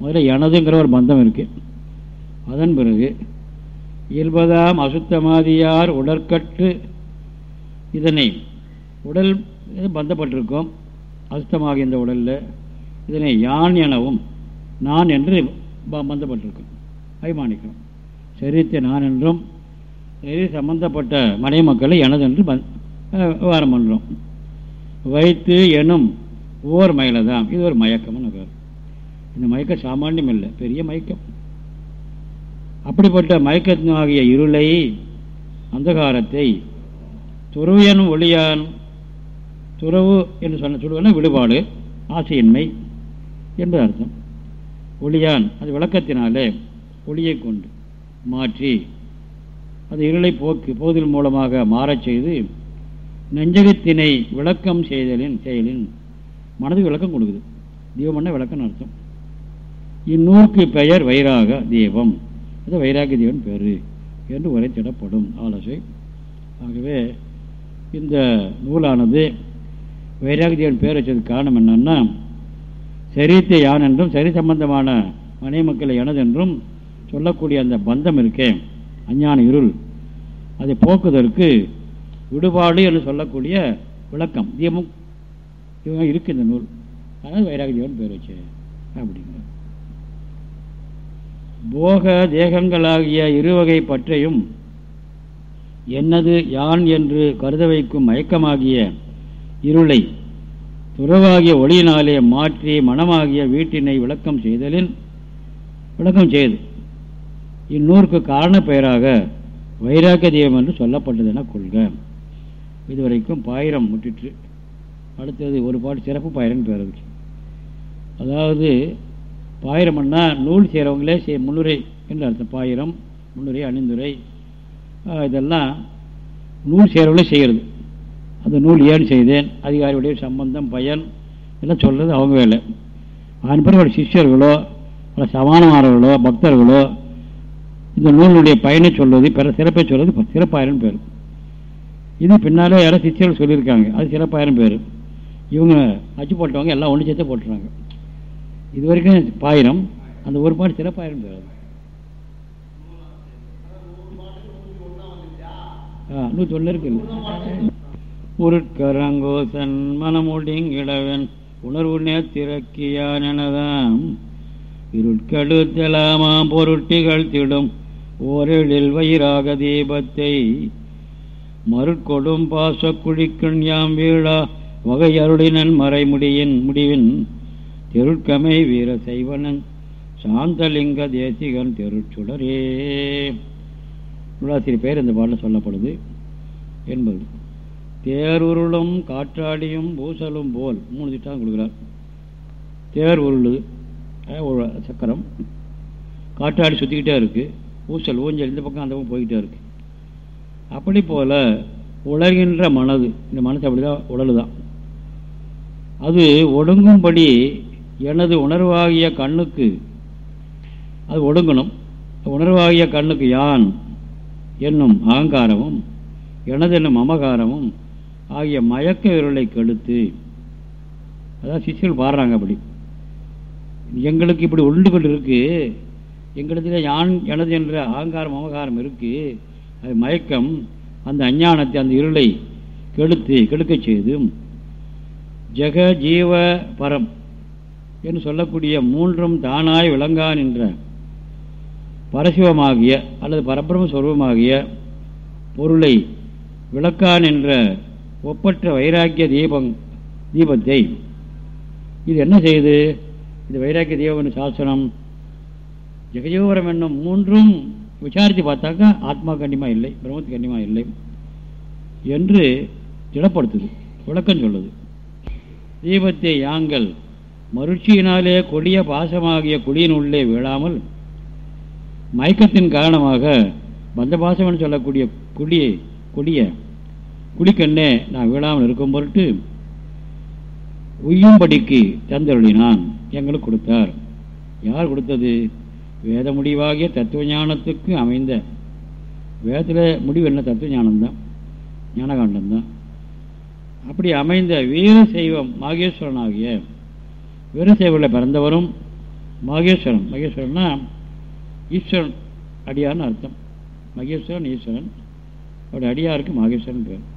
முதல்ல எனதுங்கிற ஒரு பந்தம் இருக்கு. அதன் பிறகு இயல்பதாம் அசுத்தமாதியார் உடற்கட்டு இதனை உடல் பந்தப்பட்டிருக்கோம். அசுத்தமாக இந்த உடலில் இதனை யான் எனவும் நான் என்று பந்தப்பட்டிருக்கும். அபிமானிக்கும் சரீரத்தை நான் என்றும் சரி சம்பந்தப்பட்ட மனை மக்களை எனதென்று விவகாரம் பண்ணுறோம் வைத்து எனும் ஓர் மயில தான் இது ஒரு மயக்கம்னு பேர். இந்த மயக்கம் சாமானியம் இல்லை. பெரிய மயக்கம். அப்படிப்பட்ட மயக்கத்தினாகிய இருளை அந்தகாரத்தை துறவியன் ஒளியான் துறவு என்று சொன்ன சொல்லுவன விடுபாடு ஆசையின்மை என்பது அர்த்தம். ஒளியான் அது விளக்கத்தினாலே ஒளியை கொண்டு மாற்றி அது இருளை போக்கு போதில் மூலமாக மாறச் செய்து நெஞ்சகத்தினை விளக்கம் செய்தலின் செயலின் மனதுக்கு விளக்கம் கொடுக்குது. தீபம்னா விளக்கம் அர்த்தம். இந்நூறுக்கு பெயர் வைராக தீபம். அது வைராக தீபன் பேரு என்று உரைத்திடப்படும் ஆலோசை ஆகவே இந்த நூலானது வைராகியன் பேர் வச்சதுக்கு காரணம் என்னென்னா சரீரத்தை யான் என்றும் சரி சம்பந்தமான மனை மக்களை எனதென்றும் சொல்லக்கூடிய அந்த பந்தம் இருக்கே அஞ்ஞான இருள். அதை போக்குவதற்கு விடுபாடு என்று சொல்லக்கூடிய விளக்கம். தீபம் இவங்க இருக்கு இந்த நூல். அதனால் வைராகியவன் பேர் வச்சு அப்படிங்கிற போக தேகங்களாகிய இருவகை பற்றையும் என்னது யான் என்று கருத வைக்கும் மயக்கமாகிய இருளை துறவாகிய ஒளியினாலே மாற்றி மனமாகிய வீட்டினை விளக்கம் செய்தலின் விளக்கம் செய்து. இந்நூறுக்கு காரண பெயராக வைராக்கிய தெய்வம் என்று சொல்லப்பட்டது என கொள்க. இதுவரைக்கும் பாயிரம் முட்டிற்று அடுத்தது ஒரு பாட்டு சிறப்பு பாயிரம் பேர் அதாவது பாயிரம்னா நூல் செய்கிறவங்களே செய் முன்னுரை என்று அர்த்தம். பாயிரம் முன்னுரை அணிந்துரை. இதெல்லாம் நூல் செய்கிறவங்களே செய்கிறது அந்த நூல் ஏன் செய்தேன். அதிகாரியுடைய சம்பந்தம் பயன் எல்லாம் சொல்கிறது அவங்க வேலை. அதன் பிறகு சிஷ்யர்களோ பல சமானமானவர்களோ பக்தர்களோ இந்த நூலினுடைய பயனை சொல்வது பிற சிறப்பை சொல்வது சிறப்பாயிரம் பேர். இது பின்னாலே யாரோ சிஷ்யர்கள் சொல்லியிருக்காங்க. அது சிறப்பாயிரம் பேர். இவங்க அச்சு போட்டவங்க எல்லாம் ஒன்று சேர்த்து போட்டுறாங்க. இது வரைக்கும் பாயிரம். அந்த ஒரு பாட்டு சிறப்பாயிரம் பேர். நூற்றி ஒன்று இருக்கு உருட்கரங்கோசன் மனமுடிங்கிடவன் உணர்வு நேத்திறக்கியான் எனதாம். இருட்கடுத்தலாமாம் பொருட்டிகள் திடும் ஓரெழில் வயிறாக தீபத்தை. மறுக்கொடும் பாச குழிக்கண் யாம் வீழா வகையருளினன் மறைமுடியின் முடிவின் தெருட்கமை வீர சைவனன் சாந்தலிங்க தேசிகன் தெருச்சுடரே. நூலாசிரியர் பெயர் இந்த பாடலில் சொல்லப்படுது என்பது. தேருருளும் காற்றாடியும் பூசலும் போல். மூணு திட்டம் கொடுக்குறார். தேர் உருளு சக்கரம். காற்றாடி சுற்றிக்கிட்டே இருக்குது ஊசல் ஊஞ்சல் இந்த பக்கம் அந்த பக்கம் போய்கிட்டே இருக்குது அப்படி போல் உலகின்ற மனது இந்த மனசு அப்படி தான் உடல் தான். அது ஒடுங்கும்படி எனது உணர்வாகிய கண்ணுக்கு அது ஒடுங்கணும். உணர்வாகிய கண்ணுக்கு யான்? என்னும் அகங்காரமும் எனது என்னும் அமகாரமும் ஆகிய மயக்க விரலை கெடுத்து அதான் சிஷியர்கள் பாடுறாங்க அப்படி. எங்களுக்கு இப்படி உண்டு கொண்டு இருக்கு எங்களுக்கு யான் எனது என்ற அகங்காரம் மமகாரம் இருக்குது அது மயக்கம் அந்த அஞ்ஞானத்தை அந்த இருளை கெடுத்து கெடுக்க செய்து ஜெக ஜீவ பரம் என்று சொல்லக்கூடிய மூன்றும் தானாய் விளங்கான் என்ற பரசிவமாகிய அல்லது பரபிரம சொருபமாகிய பொருளை விளக்கான் என்ற ஒப்பற்ற வைராக்கிய தீபம் தீபத்தை. இது என்ன செய்யுது இது வைராக்கிய தீபம்னு சாசனம் ஜெகஜீவரம் என்னும் மூன்றும் விசாரித்து பார்த்தாக்கா ஆத்மா கண்டிமாக இல்லை பிரம்மத்து கண்டிமாக இல்லை என்று திடப்படுத்துது விளக்கம் சொல்லுது. தீபத்தை யாங்கள் மருட்சியினாலே கொடிய பாசமாகிய குடியின் உள்ளே விழாமல் மயக்கத்தின் காரணமாக பந்த பாசம் சொல்லக்கூடிய குடிய கொடிய குளிக்கண்ணே நான் விழாமல் இருக்கும் பொருட்டு உய்யும்படிக்கு தந்தருளினான் எங்களுக்கு கொடுத்தார். யார் கொடுத்தது? வேத முடிவாகிய தத்துவ ஞானத்துக்கு அமைந்த வேதத்தில் முடிவு என்ன? தத்துவ ஞானம்தான் ஞானகாண்டம்தான். அப்படி அமைந்த வீர சைவம் ஆகிய வீரசைவரில் பிறந்தவரும் மகேஸ்வரன். மகேஸ்வரன்னா ஈஸ்வரன் அடியார்னு அர்த்தம். மகேஸ்வரன் ஈஸ்வரன். அவருடைய அடியாருக்கு மகேஸ்வரன் பேர்.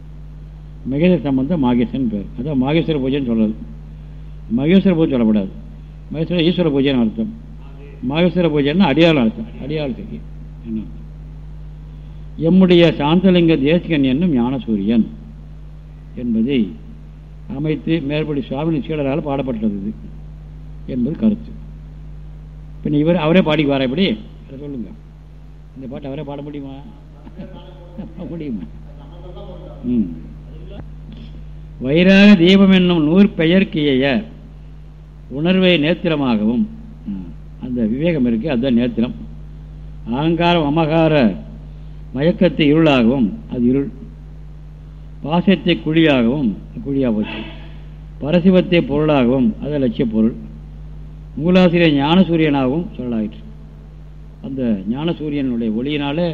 மகேஸ்வர சம்பந்தம் மாகேஸ்வரன் பேர். அதான் மாகேஸ்வர பூஜைன்னு சொல்கிறது மகேஸ்வர பூஜை சொல்லப்படாது. மகேஸ்வர ஈஸ்வர பூஜைன்னு அர்த்தம். மகேஸ்வர பூஜைன்னா அடியாளம் அர்த்தம். அடியாளத்துக்கு என்ன எம்முடைய சாந்தலிங்க தேசிகன் என்னும் ஞானசூரியன் என்பதை அமைத்து மேற்படி சுவாமி சீடரால் பாடப்பட்டது என்பது கருத்து. பின் இவர் அவரே பாடி வர எப்படி? சொல்லுங்க. இந்த பாட்டு அவரே பாட முடியுமா? முடியுமா? ம். வைராக தீபம் என்னும் நூற்பெயர்க்கிய உணர்வை நேத்திரமாகவும் அந்த விவேகம் இருக்கு அதுதான் நேத்திரம். அகங்காரம் அமகார மயக்கத்தை இருளாகவும் அது இருள். பாசத்தை குழியாகவும் குழியாக போச்சு. பரசிவத்தை பொருளாகவும் அது லட்சிய பொருள். மூலாசிரியர் ஞானசூரியனாகவும் சொல்லலாயிற்று அந்த ஞானசூரியனுடைய ஒளியினாலே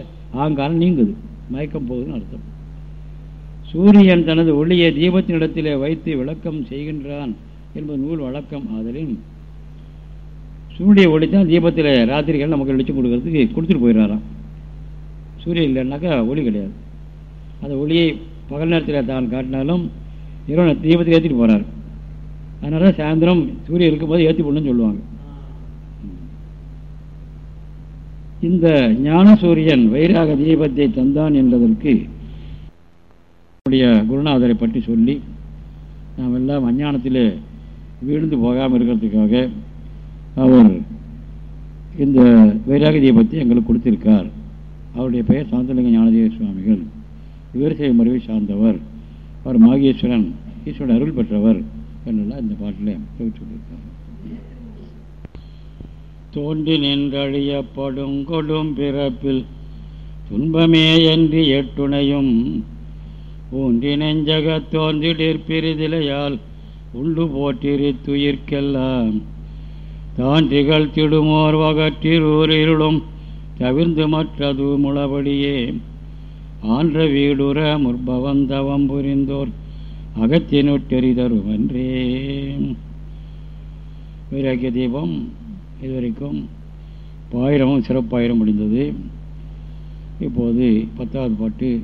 ஆங்காரம் நீங்குது. மயக்கம் போகுதுன்னு அர்த்தம். சூரியன் தனது ஒளியை தீபத்தினிடத்திலே வைத்து விளக்கம் செய்கின்றான் என்பது நூல் வழக்கம். ஆதலின் சூரிய ஒளி தான் தீபத்தில் ராத்திரிகள் நமக்கு வெளிச்சம் கொடுக்கறதுக்கு கொடுத்துட்டு போயிடுறாராம். சூரியன் இல்லைன்னாக்கா ஒளி கிடையாது. அந்த ஒளியை பகல் நேரத்தில் தான் காட்டினாலும் இரவு தீபத்தில் ஏற்றிட்டு போகிறார் அதனால சாயந்தரம் சூரியன் இருக்கும்போது ஏற்றி போடணும்னு சொல்லுவாங்க. இந்த ஞான சூரியன் வைராக தீபத்தை தந்தான் என்பதற்கு நம்முடைய குருநாதரை பற்றி சொல்லி நாம் எல்லாம் அஞ்ஞானத்தில் வீழ்ந்து போகாமல் இருக்கிறதுக்காக அவர் இந்த வைராகதியை பற்றி எங்களுக்கு கொடுத்திருக்கார். அவருடைய பெயர் சாந்தலிங்க ஞானதேவ சுவாமிகள். விவசாய முறையை சார்ந்தவர். அவர் மாகேஸ்வரன் ஈஸ்வரன் அருள் பெற்றவர் என்னெல்லாம் இந்த பாட்டில் சொல்லியிருக்கார். தோன்றி நின்றழியப்படும் கொடும் பிறப்பில் துன்பமே என்று எட்டுணையும் ஊன்றி நெஞ்சகத் தோன்றிடிற் பிரிதிலையால் உண்டு போற்றிரு துயிர்க்கெல்லாம். தான் திகழ்த்திடுமோர் வகற்றிரூர் இருளும் தவிர்ந்து மற்றது முளபடியே. ஆன்ற வீடுற முற்பவந்தவம் புரிந்தோர் அகத்தினுட்டெறிதருவன்றே வைராக்கிய தீபம் இதுவரைக்கும் பாயிரமும் சிறப்பாயிரம் முடிந்தது. இப்போது பத்தாவது பாட்டு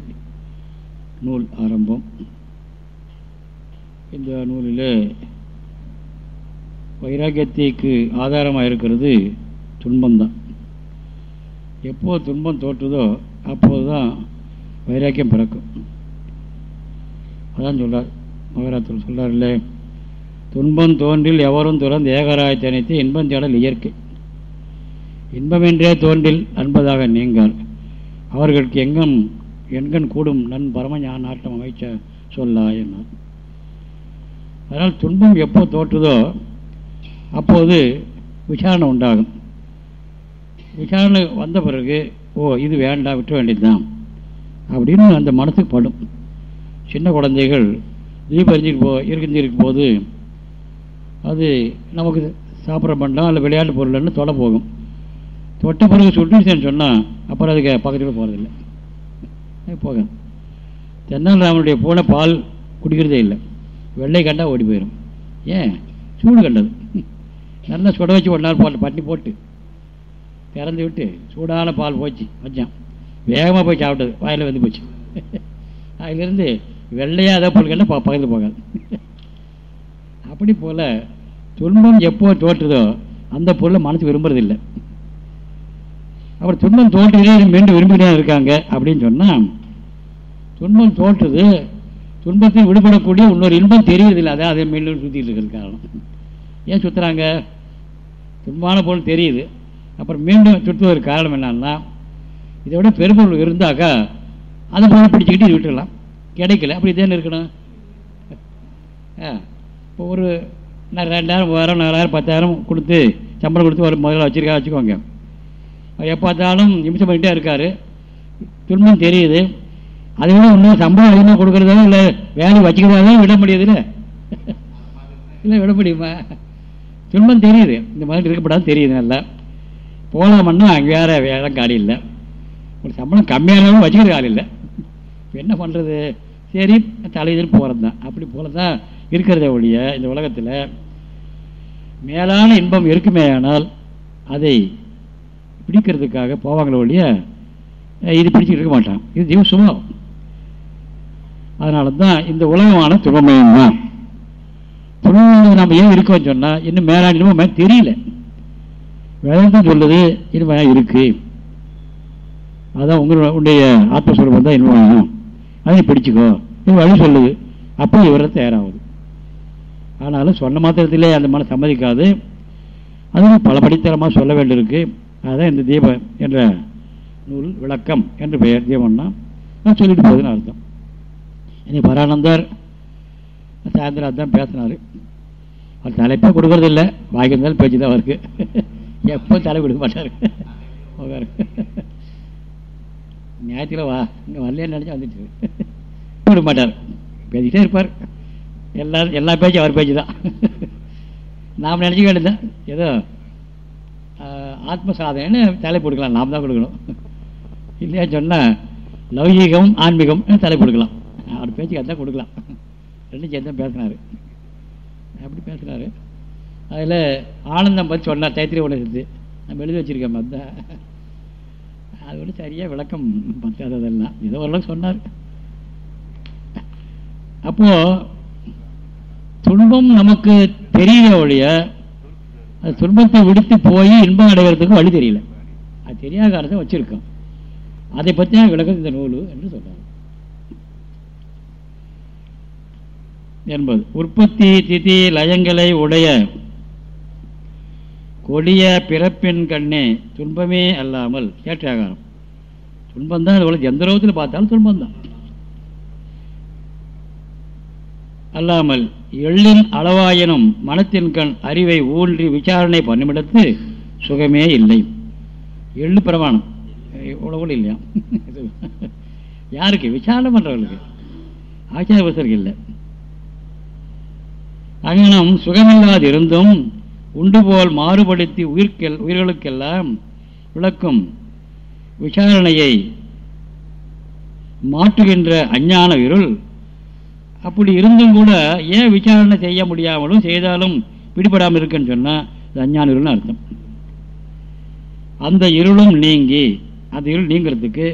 நூல் ஆரம்பம். இந்த நூலில் வைராக்கியத்திற்கு ஆதாரமாக இருக்கிறது துன்பம்தான். எப்போது துன்பம் தோற்றுதோ அப்போது தான் வைராக்கியம் பிறக்கும். அதான் சொல்கிறார் மகராத்தில் சொல்கிறார்ல துன்பம் தோன்றில் எவரும் துறந்து ஏகராய் தனித்து இன்பம் தேடல் இயற்கை. இன்பமென்றே தோன்றில் அன்பதாக நீங்கார். அவர்களுக்கு எங்கும் எண்கண் கூடும் நன் பரமஞான நாட்டம் அமைச்ச சொல்லா என்னார். அதனால் துன்பம் எப்போ தோற்றுதோ அப்போது விசாரணை உண்டாகும். விசாரணை வந்த பிறகு ஓ இது வேண்டாம் விட்டு வேண்டியதுதான் அப்படின்னு அந்த மனசுக்கு படும். சின்ன குழந்தைகள் தீபறிஞ்சிட்டு போ இருக்கிஞ்சிருக்கும் போது அது நமக்கு சாப்பிட்ற பண்ணலாம் இல்லை விளையாட்டு பொருள்னு தொலை போகும். தொட்ட பிறகு சுட்டுச்சுன்னு சொன்னால் அப்புறம் அதுக்கு பக்கத்தில் போகிறதில்லை போக தென்னாலிராமனுடைய பூனை பால் குடிக்கிறதே இல்லை. வெள்ளை கண்டா ஓடி போயிடும் ஏன்? சூடு கண்டது. நல்லா சுட வச்சு ஒரு நாள் பால் பட்டி போட்டு திறந்து விட்டு சூடான பால் போச்சு வச்சான் வேகமாக போய் சாப்பிட்டது. வாயில் வந்து போச்சு. அதிலிருந்து வெள்ளையாக அதை பொருள் கண்டா பகிர்ந்து போகாது. அப்படி போல் துன்பம் எப்போ தோற்றுதோ அந்த பொருளை மனசு விரும்புறதில்லை. அப்புறம் துன்பம் தோற்றுதே மீண்டும் விரும்புகிறேன் இருக்காங்க அப்படின்னு சொன்னால் துன்பம் தோற்றுது துன்பத்தை விடுபடக்கூடிய இன்னொரு இன்பம் தெரியுதில்லை அதான் அதை மீண்டும் சுற்றிட்டு இருக்கிறது காரணம். ஏன் சுற்றுறாங்க துன்பமான பொருள் தெரியுது. அப்புறம் மீண்டும் சுற்றுவதற்கு காரணம் என்னன்னா இதை விட பெரும்பொருள் இருந்தாக்கா அதை போய் பிடிச்சிக்கிட்டு விட்டுடலாம். கிடைக்கல. அப்படி தானே இருக்கணும்? இப்போ ஒரு ரெண்டாயிரம் மூவாயிரம் நாலாயிரம் பத்தாயிரம் கொடுத்து சம்பளம் கொடுத்து ஒரு முதல்ல வச்சுருக்கா வச்சுக்கோங்க. எப்போ பார்த்தாலும் நிமிஷம் பண்ணிகிட்டே இருக்கார். துன்பம் தெரியுது. அது விட இன்னும் சம்பளம் அதிகமாக கொடுக்குறதா இல்லை வேலை வச்சுக்கிறதாலும் விட முடியுதுல்ல இல்லை விட முடியுமா? துன்பம் தெரியுது. இந்த மாதிரி இருக்கப்படாது தெரியுது நல்லா. போகலாமன்னா அங்கே வேறு வேலை காலி இல்லை. ஒரு சம்பளம் கம்மியானாலும் வச்சுக்கிறது காலி இல்லை. இப்போ என்ன பண்ணுறது சரி தலையில் போகிறது தான் அப்படி போல தான் இருக்கிறத ஒழிய இந்த உலகத்தில் மேலான இன்பம் இருக்குமே ஆனால் அதை பிடிக்கிறதுக்காக போவாங்களே ஒழிய இது பிடிச்சிட்டு இருக்க மாட்டான். இது ஜீவ சுபாவம். அதனால தான் இந்த உலகமான துன்பமயம் தான். துன்பம் நம்ம ஏன் இருக்கோம்னு சொன்னால் இன்னும் மேலான மேலே தெரியல. வேதாந்தம் சொல்லுது இன்பம் இருக்கு. அதான் உங்களுடைய ஆத்மஸ்வரூபம் தான் இன்னும் அதை பிடிச்சிக்கோ. இது வழி சொல்லுது. அப்போ இவரை தயாராகுது. ஆனாலும் சொன்ன மாத்திரத்திலே அந்த மன சம்மதிக்காது. அதுவும் பல படித்தரமாக சொல்ல வேண்டியிருக்கு. அதுதான் இந்த தீபம் என்ற நூல் விளக்கம் என்று பெயர் தீபம்னா நான் சொல்லிட்டு போகுதுன்னு அர்த்தம். இனி பரானந்தர் சாயந்தரம் அதுதான் பேசினார். அவர் தலைப்பே கொடுக்கறதில்ல. வாய்க்கிருந்தாலும் பேச்சு தான் அவருக்கு. எப்போ தலை கொடுக்க மாட்டார். ஞாயிற்றுல வா. இங்கே வரலன்னு நினச்சி வந்துட்டு கொடுக்க மாட்டார். பேசிக்கிட்டே இருப்பார். எல்லா எல்லா பேச்சும் அவர் பேச்சு தான். நாம் நினச்சிக்க வேண்டியதான் ஏதோ ஆத்ம சாதனைன்னு தலை கொடுக்கலாம் நாம் தான் கொடுக்கணும். இல்லையா சொன்னால் லௌகீகம் ஆன்மீகம் தலை கொடுக்கலாம் அவர் பேச்சுக்கு அதான் கொடுக்கலாம். ரெண்டு சேர்ந்து தான் பேசினார். அப்படி பேசுகிறாரு அதில் ஆனந்தம் பற்றி சொன்னார் தைத்திரி உலகத்து நம்ம எழுதி வச்சுருக்கேன் பார்த்தா அது வந்து சரியாக விளக்கம் பத்தாததெல்லாம். ஏதோ ஓரளவுக்கு சொன்னார். அப்போது துன்பம் நமக்கு தெரியல ஒழிய துன்பத்தை விடுத்து போய் இன்பம் அடைகிறதுக்கு வழி தெரியல. அது தெரியாத காரணத்தை வச்சிருக்கோம். அதை பற்றின விளக்கம் இந்த நூல் என்று சொல்றாங்க. என்பது உற்பத்தி திதி லயங்களை உடைய கொடிய பிறப்பின் கண்ணே துன்பமே அல்லாமல் கேற்றாகாரம் துன்பம் தான் அது எந்த ரோகத்தில் பார்த்தாலும் துன்பந்தான் அல்லாமல் எள்ளின் அளவாயினும் மனத்தின் கண் அறிவை ஊன்றி விசாரணை பண்ணுமிடத்து சுகமே இல்லை. எள்ளு பிரமாணம். உழவுல இல்லையா? யாருக்கு? விசாரணை பண்ணுறவர்களுக்கு ஆச்சாரவசருக்கு இல்லை. அங்கனம் சுகமில்லாது இருந்தும் உண்டு போல் மாறுபடுத்தி உயிர்க்கெல் உயிர்களுக்கெல்லாம் விளக்கும் விசாரணையை மாற்றுகின்ற அஞ்ஞான இருள் அப்படி இருந்தும் கூட ஏன் விசாரணை செய்ய முடியாமலும் செய்தாலும் பிடிபடாமல் இருக்குன்னு சொன்னால் அது அஞ்ஞான இருள்னு அர்த்தம். அந்த இருளும் நீங்கி அந்த இருள் நீங்கிறதுக்கு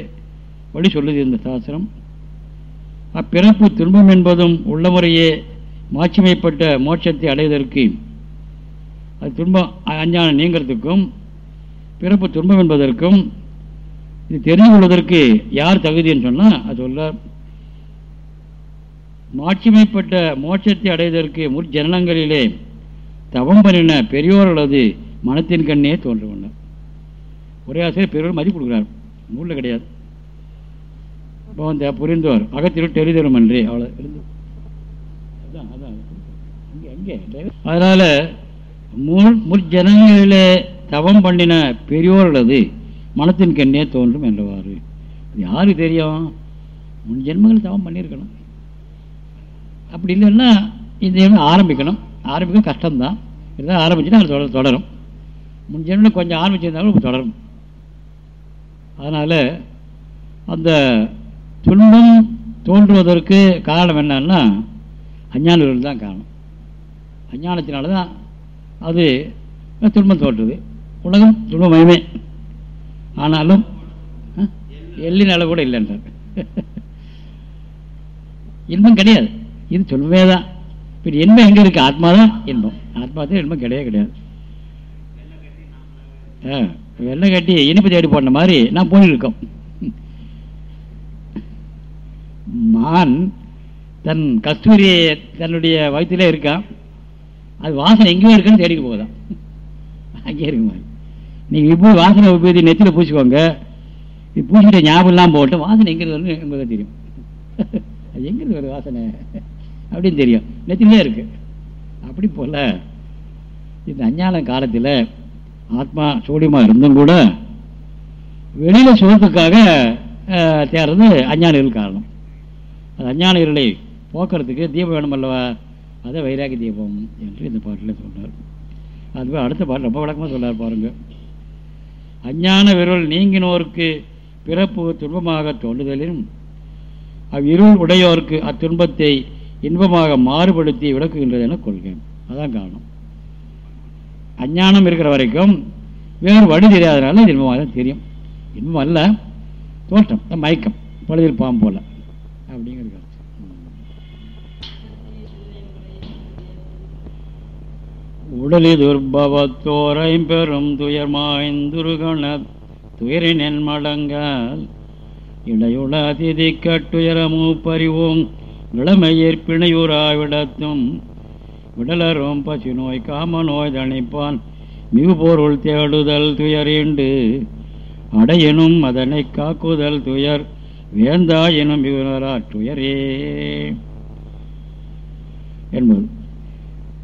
வழி சொல்லுது இந்த சாஸ்திரம். அப்பிறப்பு துன்பம் என்பதும் உள்ள முறையே மாட்சிமைப்பட்ட மோட்சத்தை அடைவதற்கு அது துன்பம் அஞ்ஞானம் நீங்கிறதுக்கும் பிறப்பு துன்பம் என்பதற்கும் இது தெரிந்து கொள்வதற்கு யார் தகுதின்னு சொன்னால் அது சொல்ல மாட்சிமைப்பட்ட மோட்சத்தை அடைவதற்கு முற்ஜனங்களிலே தவம் பண்ணின பெரியோர்களது மனத்தின் கண்ணே தோன்றுவனர் ஒரே ஆசிரியர் பெரியோர் மதிப்பு கொடுக்குறார். நூலில் கிடையாது. இப்போ அந்த புரிந்தோர் அகத்திலும் தெரிதரும் அன்றே அவ்வளோ இருந்து அதான் அதான். அங்கே அங்கே அதனால் முன் முற்ஜனங்களிலே தவம் பண்ணின பெரியோர்களது மனத்தின் கண்ணே தோன்றும் என்றவாறு. யாருக்கு தெரியும்? முன் ஜென்மங்கள் தவம் பண்ணியிருக்கணும். அப்படி இல்லைன்னா இந்த ஆரம்பிக்கணும். ஆரம்பிக்க கஷ்டம்தான். இருந்தால் ஆரம்பிச்சுன்னா அது தொடர் தொடரும். முன்ஜென்மில் கொஞ்சம் ஆரம்பிச்சிருந்தாலும் தொடரும். அதனால் அந்த துன்பம் தோன்றுவதற்கு காரணம் என்னன்னா அஞ்ஞானிகள் தான் காரணம். அஞ்ஞானத்தினால தான் அது துன்பம் தோன்றுது. உலகம் துன்பமயமே. ஆனாலும் எள்ளினால கூட இல்லைன்றார் இன்பம் கிடையாது. இது சொல்லவே தான் இப்போ இன்பம் எங்கே இருக்குது ஆத்மா தான் இன்பம் ஆத்மா தான் இன்பம் கிடையவே கிடையாது. வெள்ளை கட்டி இனிப்பு தேடி போன மாதிரி நான் போயிருக்கோம் மான் தன் கஸ்தூரி தன்னுடைய வயிற்றுல இருக்கான் அது வாசனை எங்கேயோ இருக்குன்னு தேடிட்டு போகுதான் அங்கே இருக்கு மாதிரி. நீங்கள் இப்போ வாசனை உபயோகி நெத்தியில் பூச்சிக்கோங்க இது பூசிட்ட ஞாபகம் போட்டு வாசனை எங்கே வரும்னு உங்களுக்கு தெரியும். அது எங்கிருந்து இருக்கு வாசனை? அப்படின்னு தெரியும். நெத்திலே இருக்கு. அப்படி போல இந்த அஞ்ஞான காலத்தில் ஆத்மா சூடியமாக இருந்தும் கூட வெளியில் சுகத்துக்காக தேர்றது அஞ்ஞானிகள் காரணம். அது அஞ்ஞான இருளை போக்குறதுக்கு தீபம் வேணும் அல்லவா? அதை வைராகி தீபம் என்று இந்த பாட்டில் சொன்னார் அதுவே அடுத்த பாட்டு ரொம்ப வழக்கமாக சொல்லார் பாருங்க. அஞ்ஞான விரல் நீங்கினோருக்கு பிறப்பு துன்பமாக தோன்றுதலின் அவ்விருள் உடையோருக்கு அத்துன்பத்தை இன்பமாக மாறுபடுத்தி விளக்குகின்றது என கொள்கிறேன். அதான் காரணம். அஞ்ஞானம் இருக்கிற வரைக்கும் வேறு வழி தெரியாதனால இன்பமாக தான் தெரியும். இன்பம் அல்ல தோற்றம் மயக்கம் பழுதில் பாம்பு போல. அப்படிங்கிறது உடலி துர்பவத்தோரை பெரும் துயர் மாய்ந்துருகண துயரின் மடங்கால் இடையுள அதிதி கட்டுயரமும் பறிவோம். இளமையர் பிணையூராவிடத்தும் விடலரும் பசி நோய் காம நோய் தணிப்பான் மிகு பொருள் தேடுதல் துயரீண்டு அடையினும் அதனை காக்குதல் துயர் வேந்தா எனும் மிகுனரா துயரே. என்பது.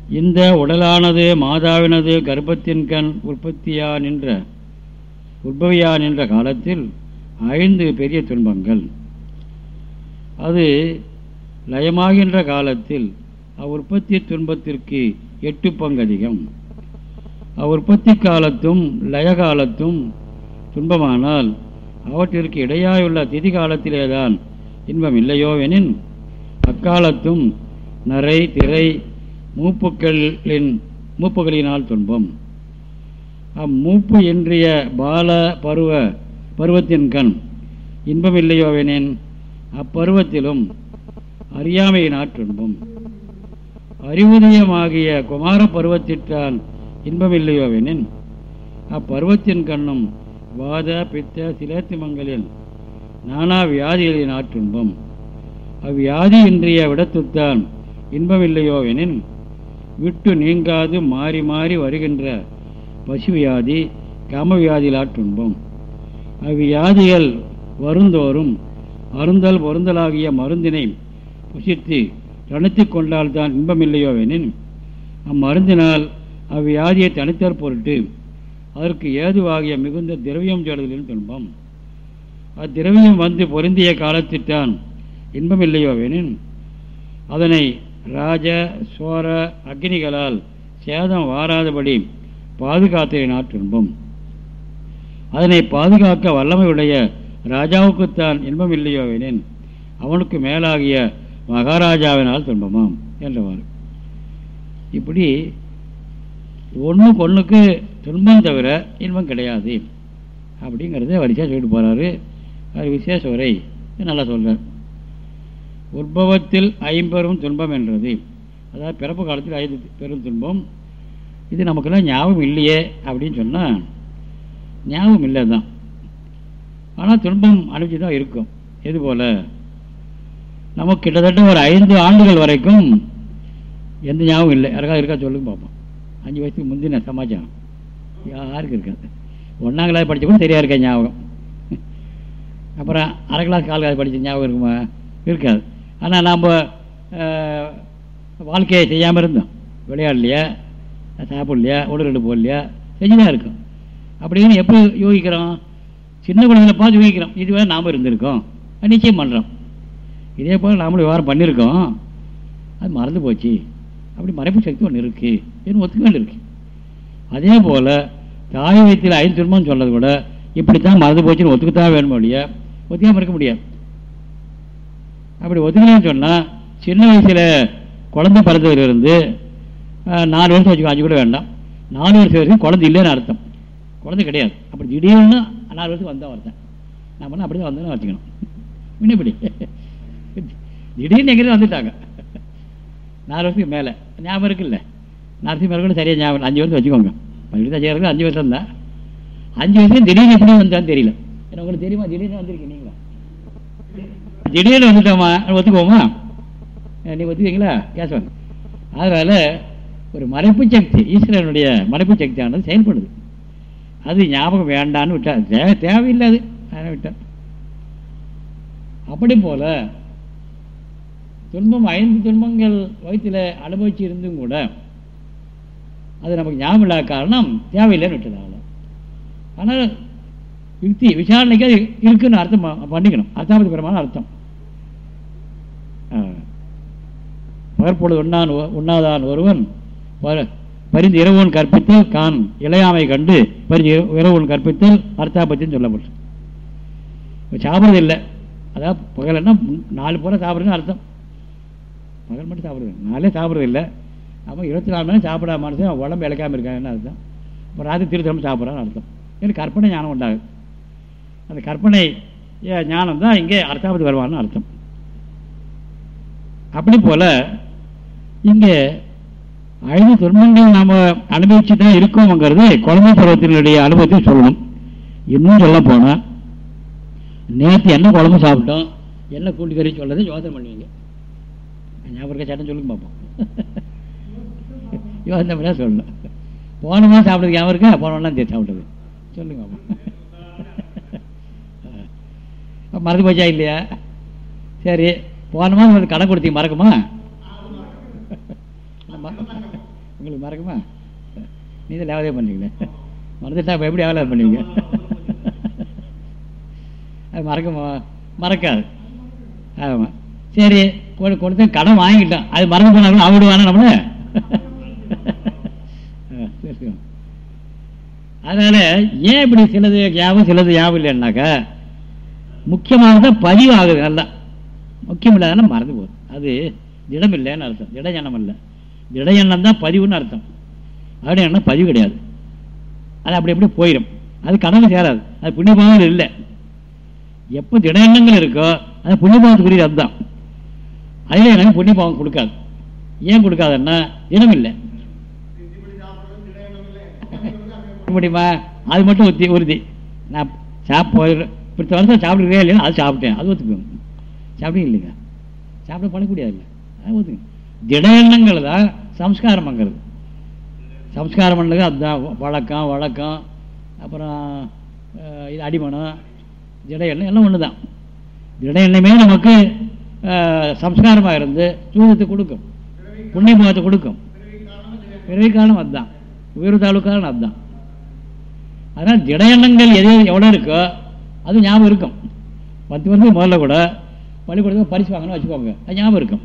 இந்த உடலானது மாதாவினது கர்ப்பத்தின் கண் உற்பத்தியா நின்ற உற்பவியா நின்ற காலத்தில் ஐந்து பெரிய துன்பங்கள். அது லயமாகின்ற காலத்தில் அவ்வுற்பத்தி துன்பத்திற்கு எட்டு பங்கு அதிகம் அவ்வுற்பத்தி காலத்தும் லய காலத்தும் துன்பமானால் அவற்றிற்கு இடையாயுள்ள திதி காலத்திலேதான் இன்பம் இல்லையோவெனின் அக்காலத்தும் நரை திரை மூப்புக்களின் மூப்புகளினால் துன்பம். அம்மூப்பு இன்றைய பால பருவ பருவத்தின் கண் இன்பமில்லையோவெனின் அப்பருவத்திலும் அறியாமையினால் துன்பம் அறிவுதயமாகிய குமார பருவத்திற்றால் இன்பமில்லையோவெனின் அப்பருவத்தின் கண்ணும் வாத பித்த சிலேத்திமங்களில் நானா வியாதிகளின் ஆற்றுன்பம் அவ்வியாதி இன்றைய விடத்துத்தான் இன்பமில்லையோவெனின் விட்டு நீங்காது மாறி மாறி வருகின்ற பசுவியாதி காமவியாதியில் ஆற்றுன்பம். அவ்வியாதிகள் வருந்தோறும் அருந்தல் பொருந்தலாகிய மருந்தினை புசித்து தனித்து கொண்டால்தான் இன்பமில்லையோவெனின் அம்மருந்தினால் அவ்வியாதியை தனித்தற் பொருட்டு அதற்கு ஏதுவாகிய மிகுந்த திரவியம் தேடுதலின் துன்பம். அத்திரவியம் வந்து பொருந்திய காலத்தில்தான் இன்பமில்லையோவெனின் அதனை ராஜ சோர அக்னிகளால் சேதம் வாராதபடி பாதுகாத்தினார் துன்பம். அதனை பாதுகாக்க வல்லமையுடைய ராஜாவுக்குத்தான் இன்பமில்லையோவெனின் அவனுக்கு மேலாகிய மகாராஜாவினால் துன்பமாம் என்றவாறு. இப்படி ஒன்றுக்கு ஒன்றுக்கு துன்பம் தவிர இன்பம் கிடையாது. அப்படிங்கிறத வரிசையாக சொல்லிட்டு போகிறாரு அது விசேஷ உரை நல்லா சொல்கிறார் உற்பவத்தில் ஐம்பெரும் துன்பம் என்றது. அதாவது பிறப்பு காலத்தில் ஐந்து பெரும் துன்பம். இது நமக்கெல்லாம் ஞாபகம் இல்லையே அப்படின்னு சொன்னால் ஞாபகம் இல்லை தான் ஆனால் துன்பம் அனுப்பிச்சு தான் இருக்கும். இது போல்? நமக்கு கிட்டத்தட்ட ஒரு ஐந்து ஆண்டுகள் வரைக்கும் எந்த ஞாபகம் இல்லை. யாருக்காவது இருக்கா சொல்லுங்க பார்ப்போம் அஞ்சு வயசுக்கு முந்தின சமாச்சாரம். யாருக்கு இருக்காது ஒன்றாம் கிளாஸ் படித்த கூட சரியாக இருக்கா ஞாபகம்? அப்புறம் அரை கிளாஸ் கால் கிளாஸ் படித்த ஞாபகம் இருக்குமா? இருக்காது. ஆனால் நாம் வாழ்க்கையை செய்யாமல் இருந்தோம். விளையாடலையா? சாப்பிடலையா? உடல்கட்டு போடலையா செஞ்சுதான் இருக்கும். அப்படின்னு எப்போ யோகிக்கிறோம்? சின்ன குழந்தைகளை பார்த்து யோகிக்கிறோம். இதுவே நாம் இருந்திருக்கோம். நிச்சயம் பண்ணுறோம் இதே போல் நாமளும் விவகாரம் பண்ணியிருக்கோம். அது மறந்து போச்சு. அப்படி மறைப்பு சக்தி ஒன்று இருக்குது என்று ஒத்துக்க வேண்டியிருக்கு. அதே போல் தாய் வயிற்றில் ஐந்து துன்பம் சொல்றது கூட இப்படித்தான் மறந்து போச்சுன்னு ஒத்துக்கத்தான் வேணும் இல்லையா? ஒத்துக்காமல் இருக்க முடியாது. அப்படி ஒத்துக்கலன்னு சொன்னால் சின்ன வயசில் குழந்தை பிறந்ததுலேருந்து நாலு வருஷம் வச்சுக்கோ அஞ்சு கூட வேண்டாம். நாலு வருஷம் வரைக்கும் குழந்தை இல்லைன்னு அர்த்தம். குழந்தை கிடையாது. அப்படி திடீர்னு நாலு வருஷம் வந்தால் வரத்தேன் நம்ம அப்படி தான் வந்தோன்னு வச்சுக்கணும். முன்னப்படி திடீர்னு எங்கேயும் வந்துட்டாங்க. நாலு வருஷத்துக்கு மேலே. ஞாபகம் இருக்குல்ல? நரசிம்மர் கூட சரியாக ஞாபகம் அஞ்சு வருஷம் வச்சுக்கோங்க. பள்ளி தான் அஞ்சு வருஷம் தான். அஞ்சு வருஷம் திடீர்னு எப்படி வந்தான்னு தெரியல. ஏன்னா உங்களுக்கு தெரியுமா? திடீர்னு வந்திருக்கீங்க நீங்களா? திடீர்னு வந்துட்டோமா? ஒத்துக்குவோமா? நீ ஒத்துக்கீங்களா கேசவன் அதனால் ஒரு மறைப்பு சக்தி ஈஸ்வரனுடைய மறைப்பு சக்தியானது செயல்படுது. அது ஞாபகம் வேண்டான்னு விட்டா தேவை தேவையில்லை அது அதை விட்டார் அப்படி போல துன்பம் ஐந்து துன்பங்கள் வயிற்றில் அனுபவிச்சு இருந்தும் கூட அது நமக்கு ஞாபகம் இல்லாத காரணம் தேவையில்லைன்னு விட்டதால ஆனால் யுக்தி விசாரணைக்கு அது இருக்குன்னு அர்த்தம் பண்ணிக்கணும். அர்த்தாபதிபரமான அர்த்தம். பகற்பொழுது உண்ணான் உண்ணாதான் ஒருவன் பரிந்து இரவுன் கற்பித்தல் கான் இளையாமை கண்டு பரிந்து இரவுன் கற்பித்தல் அர்த்தாபத்தின்னு சொல்லப்பட்டு சாப்பிட்றது இல்லை. அதாவது பகலன்னா நாலு பூரா சாப்பிட்றதுன்னு அர்த்தம். பகல் மட்டும் சாப்பிட்றது. நாளே சாப்பிட்றது இல்லை அப்போ இருபத்தி நாலு மணி சாப்பிடாம மனுஷன் உடம்பு இழைக்காமல் இருக்காங்கன்னு அர்த்தம். இப்போ ராத்திரி திருத்தரம் சாப்பிட்றான்னு அர்த்தம். எனக்கு கற்பனை ஞானம் உண்டாகுது. அந்த கற்பனை ஞானம் தான் இங்கே அர்த்தாபதி வருவான்னு அர்த்தம். அப்படி போல் இங்கே ஐந்து துன்பங்கள் நாம் அனுபவிச்சு தான் இருக்கோங்கிறது குழந்தை பருவத்தினுடைய அனுபவத்தை சொல்லணும். இன்னும் சொல்ல போனால் நேற்று என்ன குழம்பு சாப்பிட்டோம் என்ன கூட்டி கறி சொல்றதை யோசனை பண்ணுவீங்க. ஞாபகம் இருக்க? சட்டம் சொல்லுங்க பார்ப்போம் யோசனை பண்ணா சொல்லணும். போன மாதம் சாப்பிடுது ஞாபகம் இருக்கா? போனோம்னா தெரியும் சாப்பிட்டது. சொல்லுங்க மறந்து போச்சா இல்லையா? சரி போனமா உங்களுக்கு கடன் கொடுத்தீங்க மறக்குமா? உங்களுக்கு மறக்குமா? நீ தான் லேவதே பண்ணுறீங்களே மறந்துட்டா எப்படி எவ்வளோ பண்ணுவீங்க? அது மறக்குமா? மறக்காது. ஆமாம் சரி கொடுத்து கடன் வாங்கிட்டோம் அது மறந்து போனாலும் ஆவிடுவானா நம்மள? அதனால ஏன் இப்படி சிலது ஞாபகம் சிலது ஞாபகம் இல்லைன்னாக்கா முக்கியமானது பதிவு ஆகுது நல்லா. முக்கியம் இல்லாதனா மறந்து போகுது. அது திடம் இல்லைன்னு அர்த்தம். திட எண்ணம் இல்லை. திட எண்ணம் தான் பதிவுன்னு அர்த்தம். அப்படி எண்ணம் பதிவு கிடையாது. அது அப்படி எப்படி போயிடும். அது கடவுள் சேராது. அது புண்ணியபாவம் இல்லை. எப்போ திட எண்ணங்கள் இருக்கோ அது புண்ணியபாவத்துக்குரிய அதுதான். அதில் எனக்கு புண்ணியபாவம் கொடுக்காது. ஏன் கொடுக்காதுன்னா தினம் இல்லை முடியுமா? அது மட்டும் உத்தி உறுதி. நான் சாப்பிட வருஷம் சாப்பிடுறதே இல்லைன்னா அது சாப்பிட்டேன். அது ஒத்துக்கோங்க சாப்பிடுங்க இல்லைங்க. சாப்பிட பண்ணக்கூடியது இல்லை. அது ஒத்துக்குங்க திட எண்ணங்கள் தான் சம்ஸ்காரம் பண்ணுறது சம்ஸ்காரம் பண்ணது அதுதான். வழக்கம் வழக்கம். அப்புறம் இது அடிமனம். திட எண்ணம் எல்லாம் ஒன்று தான் திட எண்ணமே நமக்கு சம்ஸ்காரமாக இருந்து சூதத்தை கொடுக்கும். புண்ணியமுகத்தை கொடுக்கும். பிறவி காலம் அதுதான். உயர்வு தாழ்வு அதுதான். அதனால் திட எண்ணங்கள் எது எவ்வளோ இருக்கோ அது ஞாபகம் இருக்கும். பத்து வந்து முதல்ல கூட பள்ளிக்கூடத்தில் பரிசு வாங்கணும் வச்சுக்கோங்க. அது ஞாபகம் இருக்கும்.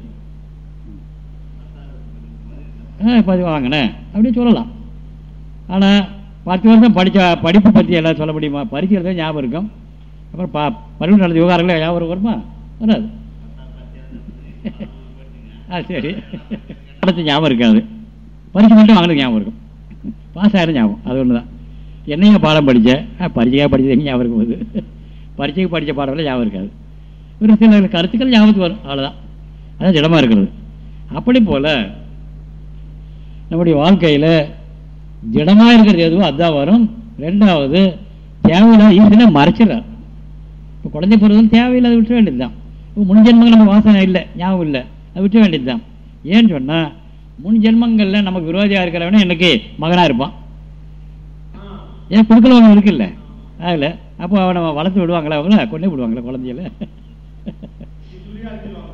பதிவு வாங்கினேன் அப்படின்னு சொல்லலாம். ஆனால் பத்து வருஷம் படித்த படிப்பு பற்றி எல்லாம் சொல்ல முடியுமா? பரிசு எழுத ஞாபகம் இருக்கும். அப்புறம் பா பரிவு நடந்த விவகாரங்களே ஞாபகம் வருமா? வராது. ஆ சரி. அடுத்து ஞாபகம் இருக்காது பரிசு மட்டும் அவங்களுக்கு ஞாபகம் இருக்கும். பாஸ் ஆகிற ஞாபகம். அது ஒன்று தான். என்னையா பாடம் படித்தேன் பரிச்சையாக படித்தது எங்கே ஞாபகம் இருக்கும் போது பரிச்சைக்கு படித்த பாடம்லாம் ஞாபகம் இருக்காது. ஒரு சில கருத்துக்கள் ஞாபகத்துக்கு வரும். அவ்வளோதான் அதான் திடமாக இருக்கிறது. அப்படி போல் நம்முடைய வாழ்க்கையில் திடமாக இருக்கிறது எதுவோ அதுதான் வரும். ரெண்டாவது தேவையில்லாத ஈஸியாக மறைச்சிடறார். இப்போ குழந்தை பிறகு தேவையில்லாத விட்டுற வேண்டியது தான் முன் ஜென்மங்கள் வாசனை இல்லை ஞாபகம் இல்லை. அது விட்ட வேண்டியது தான் ஏன்னு சொன்னால் முன் ஜென்மங்களில் நமக்கு விரோதியாக இருக்கிறவனே எனக்கு மகனாக இருப்பான். ஏன் கொடுக்கலவங்க இருக்குல்ல? அதில். அப்போ அவனை வளர்த்து விடுவாங்களா அவங்கள? கொண்டே விடுவாங்களா குழந்தையில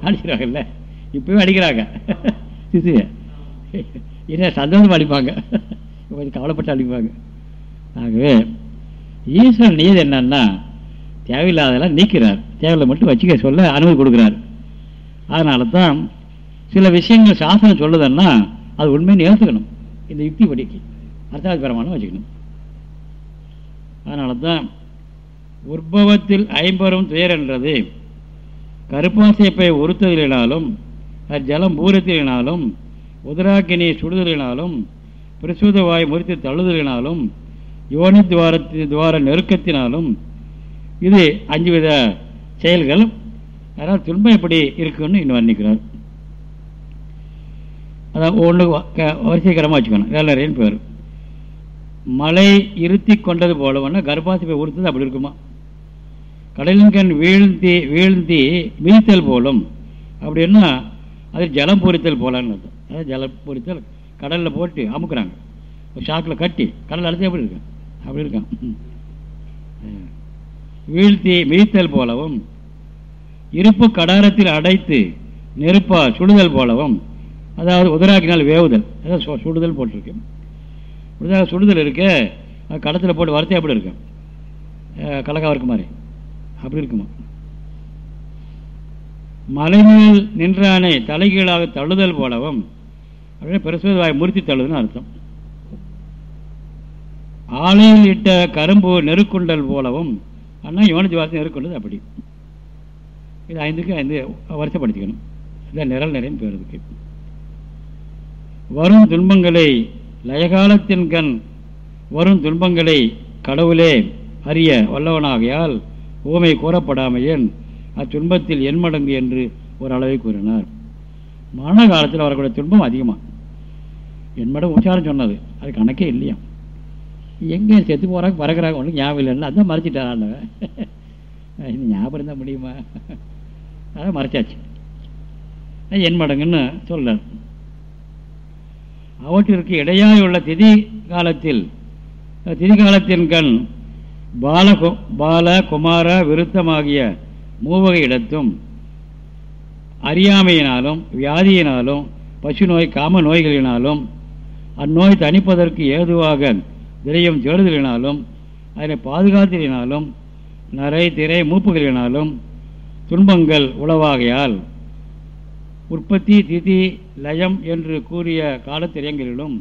அடிக்கிறாங்கல்ல இப்போயும் அடிக்கிறாங்க. சிசுவை என்ன சந்தோஷமாக அடிப்பாங்க? கொஞ்சம் கவலைப்பட்டு அடிப்பாங்க. ஆகவே ஈஸ்வரன் நீதி என்னன்னா தேவையில்லாதெல்லாம் நீக்கிறார். தேவையில்லை மட்டும் வச்சுக்க சொல்ல அனுமதி கொடுக்குறார். அதனால தான் சில விஷயங்கள் சாசனம் சொல்லுதுன்னா அது உண்மையை ஏற்றுக்கணும் இந்த யுக்தி படிக்கு. அர்த்தாதி பிரமாணம் வச்சுக்கணும். அதனால தான் உற்பவத்தில் ஐம்பரும் துயர் என்றது கருப்பாசைப்பை உறுத்துதலினாலும் ஜலம் பூரத்தினாலும் உதராக்கினி சுடுதலினாலும் பிரசூத வாய் முறித்து தள்ளுதலினாலும் யோனி துவாரத்தி துவார நெருக்கத்தினாலும் இது அஞ்சு வித செயல்கள் அதனால் துன்பம் எப்படி இருக்குன்னு இன்னும் வர்ணிக்கிறார். அதான் ஒன்று வரிசைக்கரமாக வச்சுக்கணும். வேலரையின் பேர். மலை இருத்தி கொண்டது போலவன்னா கர்ப்பாசிப்பை உறுத்தது அப்படி இருக்குமா? கடலின்கண் வீழ்ந்தி வீழ்ந்தி வீழ்த்தல் போலும். அப்படின்னா அது ஜலம் பொறித்தல் போலான்னு அர்த்தம். அதாவது ஜலம் பொறித்தல் கடலில் போட்டு அமுக்குறாங்க. ஒரு ஷாக்கில் கட்டி கடல் அழுத்தி அப்படி இருக்கான் அப்படி இருக்கான் வீழ்த்தி மீத்தல் போலவும் இருப்பு கடாரத்தில் அடைத்து நெருப்பா சுடுதல் போலவும் அதாவது உதராக்கினால் வேவுதல் அதாவது சுடுதல் போட்டிருக்கு. உதராக சுடுதல் இருக்க கடத்தில் போட்டு வரத்தே அப்படி இருக்கும்? கலக்கா இருக்கு மாதிரி அப்படி இருக்குமா? மலைமேல் நின்றானே தலைகீழாக தள்ளுதல் போலவும் அப்படியே பெருசுவதாய் முறித்தி தள்ளுதுன்னு அர்த்தம். ஆலையில் இட்ட கரும்பு நெருக்குண்டல் போலவும் ஆனால் யோனிஜி வாசம் நெருக்குண்டது அப்படி. இது ஐந்துக்கு ஐந்து வருஷப்படுத்திக்கணும். இதான் நிரல் நிறைய பேருக்கு வரும் துன்பங்களை லயகாலத்தின் கண் வரும் துன்பங்களை கடவுளே அறிய வல்லவனாகையால் ஊமை கூறப்படாமையன் அத்துன்பத்தில் என் மடங்கு என்று ஒரு அளவை கூறினார். மரண காலத்தில் வரக்கூடிய துன்பம் அதிகமாக என் மடம் உச்சாரம் சொன்னது. அது கணக்கே இல்லையா? எங்கே செத்து போகிறாங்க பறக்கிறாங்க. ஒன்றும் ஞாபகம் இல்லைன்னா அதான் மறைச்சிட்டான் இன்னும் ஞாபகம் இருந்தால் முடியுமா? அதான் மறைச்சாச்சு. என் மடங்குன்னு சொல்கிறார் அவற்றிற்கு இடையாயுள்ள திதி காலத்தில் திதி காலத்தின் கண் பால பால குமார விருத்தமாகிய மூவகை இடத்தும் அறியாமையினாலும் வியாதியினாலும் பசு நோய் காம நோய்களினாலும் அந்நோய் தணிப்பதற்கு ஏதுவாக திரையும் ஜோடுதலினாலும் அதனை பாதுகாத்தலினாலும் நரை திரை மூப்புகளினாலும் துன்பங்கள் உளவாகையால் உற்பத்தி திதி லயம் என்று கூறிய காலத்திரையங்களிலும்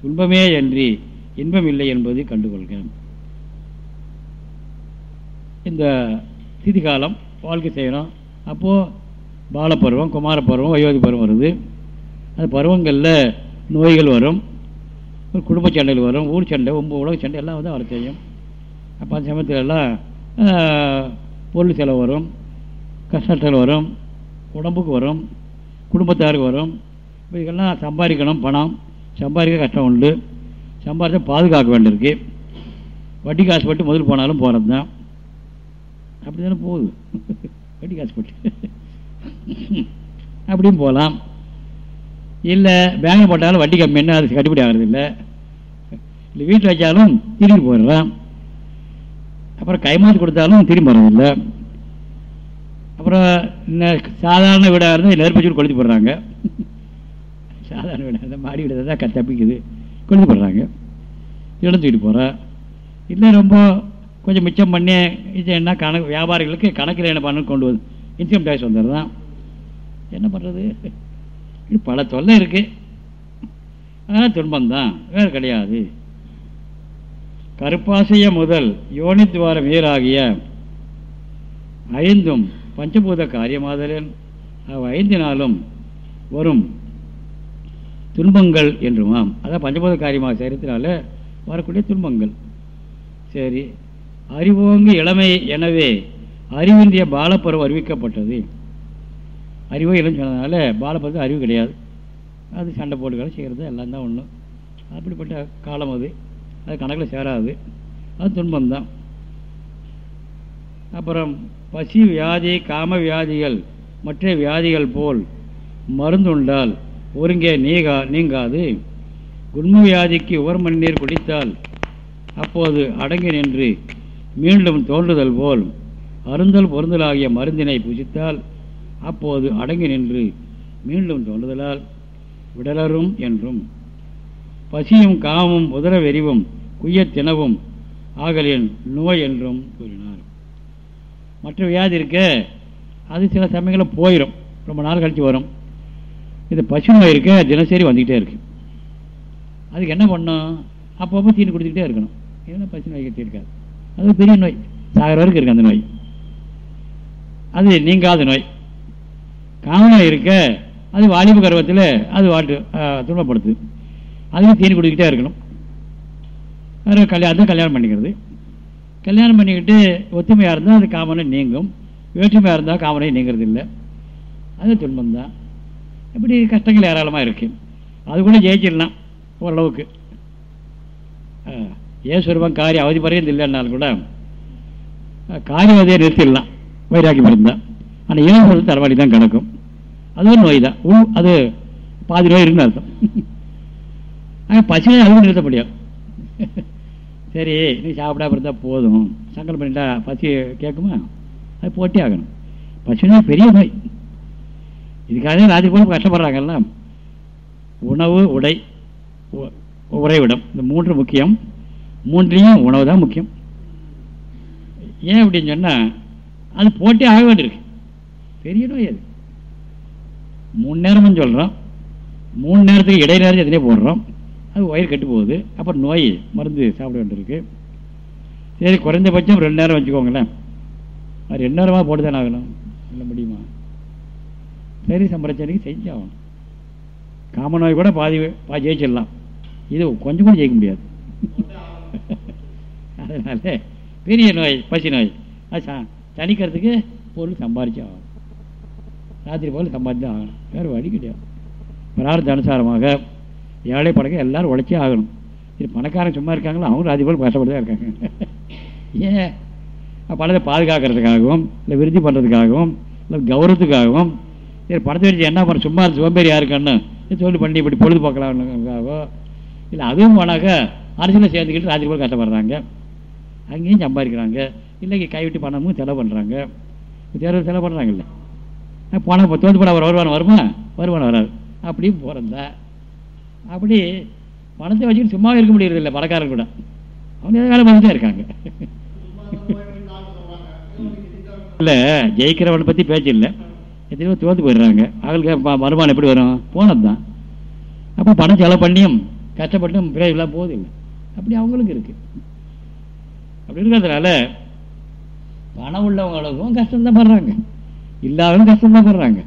துன்பமே அன்றி இன்பமில்லை என்பதை கண்டுகொள்கிறேன். இந்த திதி காலம் வாழ்க்கை செய்கிறோம் அப்போது பாலப்பருவம் குமாரப்பருவம் வயோதி பருவம் வருது. அந்த பருவங்களில் நோய்கள் வரும். குடும்ப சண்டைகள் வரும் ஊர் சண்டை ஒம்பது உலக சண்டை எல்லாம் வந்து வர செய்யும் அப்போ அந்த சமயத்தில் எல்லாம் பொருள் செலவு வரும் கஷ்டங்கள் வரும் உடம்புக்கு வரும் குடும்பத்தாருக்கு வரும். இதுக்கெல்லாம் சம்பாதிக்கணும் பணம். சம்பாதிக்க கஷ்டம் உண்டு. சம்பாதிச்சா பாதுகாக்க வேண்டியிருக்கு. வட்டி காசு பட்டு முதல் போனாலும் போகிறது தான் அப்படி தானே போகுது. வட்டி காசு பட்டு. அப்படியும் போகலாம். இல்லை பேங்கில் போட்டாலும் வட்டி கம்மி என்ன அது கட்டுப்படி ஆகிறது இல்லை. இல்லை வீட்டில் வச்சாலும் திரும்பி போயிடுறான் அப்புறம் கைமாத்து கொடுத்தாலும் திரும்பி வர்றதில்லை அப்புறம் சாதாரண வீடாக இருந்தால் நெருப்பு வச்சு கொளுத்தி போடுறாங்க. சாதாரண வீடாக இருந்தால் மாடி வீடு தான் தப்பிக்குது. கொளுத்தி போடுறாங்க. இழந்துக்கிட்டு போகிறேன் இல்லை ரொம்ப கொஞ்சம் மிச்சம் பண்ணி இது என்ன கணக்கு வியாபாரிகளுக்கு கணக்கில் என்ன பண்ணு கொண்டு வந்து இன்கம் டேக்ஸ் வந்துடுறான். என்ன பண்ணுறது பல தொல்லை இருக்குது அதனால் துன்பம்தான். வேறு கிடையாது. கருப்பாசைய முதல் யோனித்வார வீராகிய ஐந்தும் பஞ்சபூத காரியமாதலின் அவ் ஐந்தினாலும் வரும் துன்பங்கள் என்றுமாம். அதான் பஞ்சபூத காரியமாக சரித்தினால வரக்கூடிய துன்பங்கள். சரி. அறிவோங்கு இளமை எனவே அறிவின்றிய பாலப்பருவம் அறிவிக்கப்பட்டது. அறிவோ இல்லைன்னு சொன்னதுனால பாலபத்து அறிவு கிடையாது. அது சண்டை போட்டுக்களை செய்கிறது எல்லாம் தான் ஒன்று அப்படிப்பட்ட காலம் அது. அது கணக்கில் சேராது. அது துன்பம்தான். அப்புறம் பசி வியாதி காம வியாதிகள் மற்ற வியாதிகள் போல் மருந்துண்டால் ஒருங்கே நீகா நீங்காது. குண்ம வியாதிக்கு ஒரு மணி நீர் குடித்தால் அப்போது அடங்கி நின்று மீண்டும் தோன்றுதல் போல் அருந்தல் பொருந்தலாகிய மருந்தினை புசித்தால் அப்போது அடங்கி நின்று மீண்டும் தோன்றுதலால் விடலரும் என்றும் பசியும் காமும் உதர வெறிவும் குய்யத்தினவும் ஆகலின் நோய் என்றும் கூறினார். மற்ற வியாதி இருக்க அது சில சமயங்களில் போயிடும் ரொம்ப நாள் கழித்து வரும். இது பசுமை நோய் இருக்க தினசரி வந்துக்கிட்டே இருக்கு. அதுக்கு என்ன பண்ணும் அப்பப்போ தீனி கொடுத்துக்கிட்டே இருக்கணும். ஏன்னா பசு நோய் கட்டி இருக்காது. அது பெரிய நோய். சாகிற வரைக்கும் இருக்கு அந்த நோய். அது நீங்காத நோய். காமனாக இருக்க அது வாலிப கர்வத்தில் அது வாட்டு துன்பப்படுத்துது அதுவும் தீனி கொடுத்துக்கிட்டே இருக்கணும். வேறு கல்யாணம் கல்யாணம் பண்ணிக்கிறது. கல்யாணம் பண்ணிக்கிட்டு ஒத்துமையாக இருந்தால் அது காமனை நீங்கும். வேற்றுமையாக இருந்தால் காமனை நீங்கிறது இல்லை அது துன்பம் தான் இப்படி கஷ்டங்கள் ஏராளமாக இருக்குது அது கூட ஜெயிச்சிடலாம் ஓரளவுக்கு. ஏஸ்வரபம் காரிய அவதி பறையும் இல்லைன்னாலும் கூட காரியவதையை நிறுத்திடலாம். வைராக்கியம் இருந்தால் ஆனால் சொல்றது தலைவலி தான் கிடக்கும். அது ஒரு நோய் தான். உள் அது பாதி நோய் இருக்குன்னு அர்த்தம். ஆனால் பசியை அதுவும் நிறுத்த முடியும் சரி நீ சாப்பிடாம இருந்தால் போதும். சங்கல் பண்ணிட்டா பசி கேட்குமா? அது போட்டி ஆகணும். பசினா பெரிய நோய். இதுக்காக ராஜி போல கஷ்டப்படுறாங்கல்ல. உணவு உடை உறைவிடம். இந்த மூன்று முக்கியம். மூன்றையும் உணவு தான் முக்கியம். ஏன் அப்படின்னு சொன்னால் அது போட்டி ஆக வேண்டியிருக்கு. பெரிய நோய் அது மூணு நேரமும் சொல்கிறோம் மூணு நேரத்துக்கு இடைநேரம் எதுனே போடுறோம். அது ஒயர் கெட்டு போகுது. அப்புறம் நோய் மருந்து சாப்பிட வேண்டியிருக்கு. சரி குறைந்தபட்சம் ரெண்டு நேரம் வச்சுக்கோங்களேன். அது ரெண்டு நேரமாக போட்டு தானே ஆகணும். இல்லை முடியுமா? சரி சம்பிரச்சனைக்கு செஞ்சு ஆகணும். காம நோய் கூட பாதி பா ஜெயிச்சிடலாம். இது கொஞ்சம் கூட ஜெயிக்க முடியாது. அதனால பெரிய நோய் பசி நோய். அது தணிக்கிறதுக்கு பொருள் சம்பாரிச்சே ஆகணும் ராத்திரி சம்பாதி தான் ஆகணும். வேறு வழி கிடையாது. பிரார்த்த அனுசாரமாக ஏழை படக்க எல்லாரும் உழைச்சே ஆகணும். இது பணக்காரன் சும்மா இருக்காங்களோ? அவங்க ராத்திரி போல் கஷ்டப்பட்டு தான் இருக்காங்க. ஏன்? பணத்தை பாதுகாக்கிறதுக்காகவும் இல்லை விருத்தி பண்ணுறதுக்காகவும் இல்லை கௌரவத்துக்காகவும் சரி பணத்தை வச்சு என்ன பண்ண சும்மா சோம்பேறி இருக்கான்னு சொல்லி பண்ணி இப்படி பொழுது இல்லை அதுவும் போனாக்க அரசியலில் சேர்ந்துக்கிட்டு ராத்திரி போல் கஷ்டப்படுறாங்க. அங்கேயும் சம்பாதிக்கிறாங்க. இல்லைங்க கைவிட்டு பணமும் செலவு பண்ணுறாங்க தேர்தல் செலவு பண்ணுறாங்கல்ல பணம் தோந்து போட வருமானம் வருமா? வருமானம் வராது. அப்படியும் போகிறதா அப்படி பணத்தை வச்சுட்டு சும்மாவே இருக்க முடியறது இல்லை பணக்காரன் கூட. அவங்க வேலை பார்த்துட்டே இருக்காங்க. இல்லை ஜெயிக்கிறவனை பற்றி பேச்சு இல்லை. எத்தனையோ தோத்து போயிடுறாங்க. அவங்களுக்கு வருமானம் எப்படி வரும்? போனது தான் அப்போ பணம் செலவு பண்ணியும் கஷ்டப்பட்டும் பிரயோஜனம் போதில்லை அப்படி அவங்களுக்கு இருக்குது அப்படி இருக்கிறதுனால பணம் உள்ளவங்களுக்கும் கஷ்டம்தான் படுறாங்க. இல்லாதவங்க கஷ்டம்தான் படுறாங்க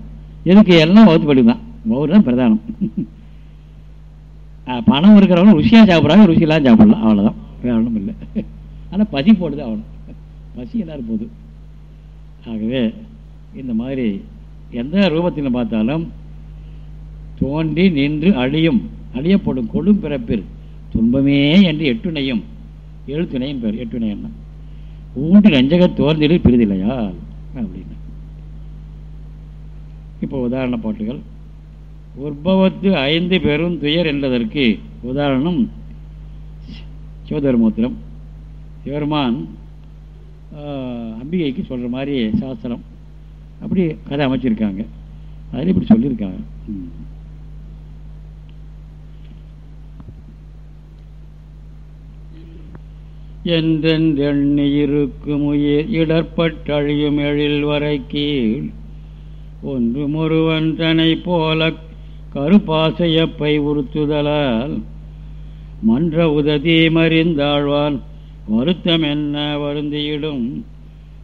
எதுக்கு? எல்லாம் வகுத்துப்படி தான். வகுறு தான் பிரதானம். பணம் இருக்கிறவங்க ருசியாக சாப்பிட்றாங்க ருசியெல்லாம் சாப்பிடலாம். அவ்வளோதான் வேற ஒன்றும் இல்லை. ஆனால் பசி போடுது அவ்வளோ பசி எல்லோரும் போகுது. ஆகவே இந்த மாதிரி எந்த ரூபத்தில் பார்த்தாலும் தோன்றி நின்று அழியும் அழியப்படும் கொடும் பிறப்பில் துன்பமே என்று எட்டுணையும் எழுத்துணையும் பேர். எட்டுணை என்ன ஊன்று நெஞ்சக தோர்ந்திடு பிரிதில்லையா அப்படின்னா. இப்போ உதாரண பாட்டுகள். உற்பவத்து ஐந்து பெரும் துயர் என்பதற்கு உதாரணம் சிவதர்மோத்திரம் சிவருமான் அம்பிகைக்கு சொல்கிற மாதிரி சாஸ்திரம். அப்படி கதை அமைச்சிருக்காங்க. அதில் இப்படி சொல்லியிருக்காங்க. என்றென்றெண்ணி இருக்கும் உயிர் இடர்பட்டழியும் எழில் வரை கீழ் ஒன்று முருவன் தனை போல கருப்பாசையப்பை உறுத்துதலால் மன்ற உததி மறிந்தாழ்வான் வருத்தம் என்ன வருந்தியிடும்?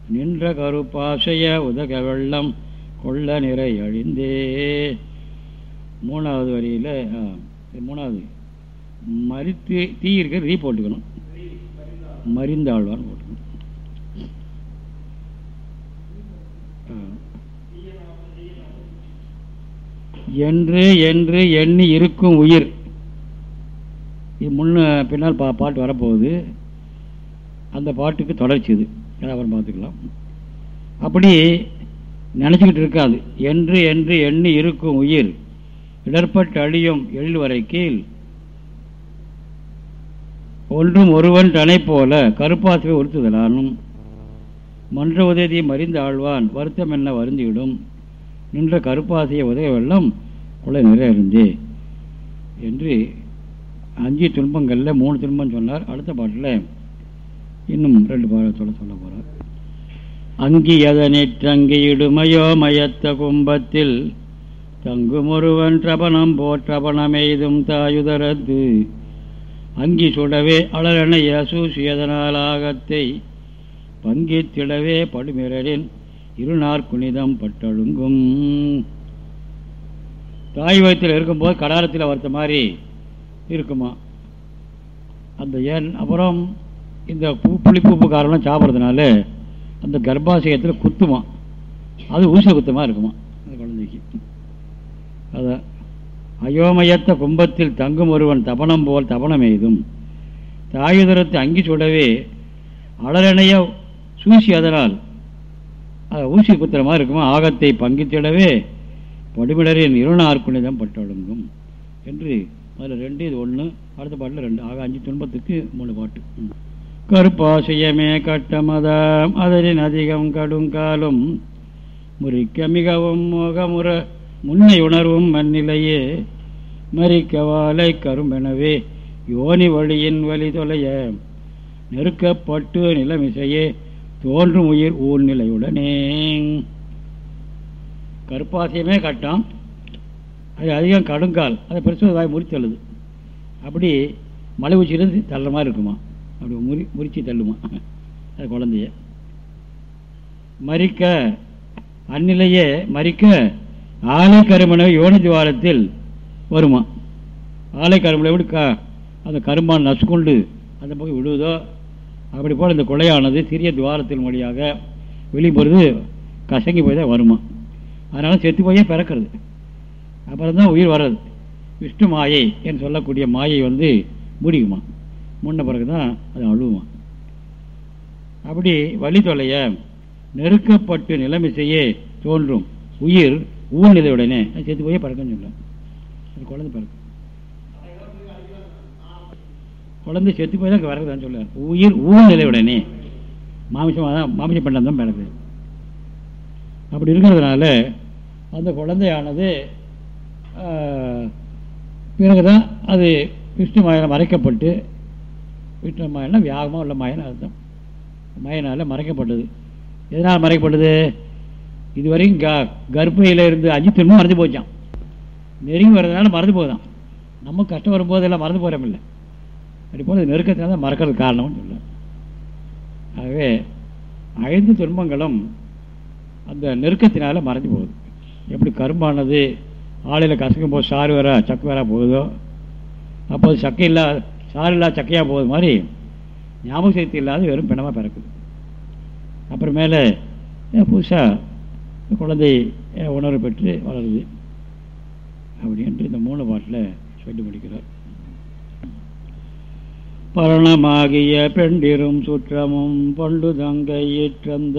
நின்ற கருப்பாசைய உதக வெள்ளம் கொள்ள நிறை அழிந்தே. மூணாவது வரியில் மூணாவது. மறித்து தீ இருக்க ரீ போட்டுக்கணும். மறிந்தாழ்வான் போட்டுக்கணும் என்று என்று எண்ணி இருக்கும் உயிர். இது முன்ன பின்னால் பா பாட்டு வரப்போகுது. அந்த பாட்டுக்கு தொடர்ச்சி இது. அப்புறம் பார்த்துக்கலாம். அப்படி நினச்சிக்கிட்டு இருக்காது. என்று என்று எண்ணி இருக்கும் உயிர். இடர்பட்டு அழியும் எழில் வரை கீழ். ஒன்றும் ஒருவன் தனை போல கருப்பாசுவை உறுத்துதலானும். மன்ற உதவியை மறிந்து ஆழ்வான் வருத்தம் என்ன வருந்திவிடும். நின்ற கருப்பாசைய உதய வெள்ளம் உள்ள நிறையறிந்தே என்று அஞ்சு துன்பங்களில் மூணு துன்பம் சொன்னார். அடுத்த பாட்டில் இன்னும் ரெண்டு பாடத்தோட சொல்ல போகிறார் அங்கி எதனிற்றங்கியிடுமையோ மயத்த கும்பத்தில் தங்குமொருவன் பிரபணம் போற்றபணமெய்தும் தாயுதரத்து அங்கி சுடவே அழலனைய சூசியதனாலாகத்தை பங்கித்திடவே படுமிரலின் இருநார் குனிதம் பட்டழுங்கும். தாய் வயத்தில் இருக்கும்போது கடாரத்தில் வர்த்த மாதிரி இருக்குமா? அந்த ஏன் அப்புறம் இந்த பூ புளிப்பூப்பு காரணம் சாப்பிட்றதுனால அந்த கர்ப்பாசயத்தில் குத்துமா? அது ஊச குத்தமாக இருக்குமா? அந்த குழந்தைக்கு. அதான் அயோமயத்த கும்பத்தில் தங்கும் ஒருவன் தபனம் போல் தபனம் எய்தும் தாயுதரத்தை அங்கி சுடவே அடலனைய சூசி அதனால் ஊசி குத்திரமாக இருக்குமா? ஆகத்தை பங்கித்திடவே படுமிடரின் இருநார்க்குணிதம் பட்டொழுங்கும். என்று அதில் ரெண்டு இது ஒன்று அடுத்த பாட்டில் ரெண்டு. ஆக அஞ்சு துன்பத்துக்கு மூணு பாட்டு. கருப்பாசியமே கட்டமதாம் அதனின் அதிகம் கடுங்காலும் முறிக்க மிகவும் முகமுற முன்னை உணர்வும் மண்ணிலையே மறிக்க வாழை கரும்பெனவே யோனி வழியின் வழி தொலைய நெருக்கப்பட்டு நிலமிசையே தோன்றும் உயிர் ஊழ்நிலையுடனே கருப்பாசியமே கட்டம். அது அதிகம் கடுங்கால். அதை பெருசு வாய் முறித்து தள்ளுது. அப்படி மலை உச்சியிலிருந்து தள்ளுற மாதிரி இருக்குமா? அப்படி முறி முறிச்சு தள்ளுமா? அது குழந்தைய. மறிக்க அந்நிலையே மறிக்க ஆலை கருமனை யோனி துவாரத்தில் வருமா? ஆலை கருமனை எப்படி க அந்த கரும்பான் நசுக்கொண்டு அந்த பக்கம் விடுவதோ அப்படி போல் இந்த கொலையானது சிறிய துவாரத்தின் வழியாக வெளிப்பொழுது கசங்கி போய் தான் வருமா? அதனால் செத்து போயே பிறக்கிறது. அப்புறம் தான் உயிர் வர்றது. விஷ்ணு மாயை என்று சொல்லக்கூடிய மாயை வந்து முடிக்குமா முன்ன பிறகு தான் அது அழுவுமா? அப்படி வழி தொலைய நெருக்கப்பட்டு நிலைமிசையே தோன்றும். உயிர் ஊழ்நிலையுடனே செத்து போய் பிறக்கன்னு சொல்லுவேன் குழந்தை பிறக்கும். குழந்தை செத்து போய் தான் பிறகுதான் சொல்லுவார் உயிர் ஊழ்நிலையுடனே மாமிசமாக தான் மாமிச பண்டம் தான் பிறகு அப்படி இருக்கிறதுனால அந்த குழந்தையானது பிறகுதான் அது விஷ்ணு மாயனம் மறைக்கப்பட்டு விஷ்ணு மாயனம் வியாகமாக உள்ள மாயன அர்த்தம் மயனால் மறைக்கப்பட்டது. எதனால் மறைக்கப்பட்டது? இதுவரையும் க கர்ப்பையில் இருந்து அஞ்சு திரும்ப மறந்து போச்சான் நெருங்கி வர்றதுனால மறந்து போதான். நம்ம கஷ்டம் வரும்போது எல்லாம் மறந்து போகிறோம் இல்லை. போல் நெருக்கத்தினால தான் மறக்கிறது காரணம்னு சொல்ல ஆகவே ஐந்து துன்பங்களும் அந்த நெருக்கத்தினால மறைஞ்சு போகுது. எப்படி கரும்பானது ஆலையில் கசக்கும் போது சாறு வர சக்கு வர போகுதோ? அப்போது சக்கை இல்லாத சாறு இல்லாத சக்கையாக போகுது மாதிரி ஞாபக சக்தி இல்லாத வெறும் பிணமாக பிறக்குது. அப்புறமேலே புதுசாக குழந்தை உணர்வு பெற்று வளருது. அப்படின்ட்டு இந்த மூணு பாட்டில் சொல்லி முடிக்கிறார். பரணமாகிய பெண்டிரும் சுற்றமும் பண்டு தங்கை ஈற்றந்த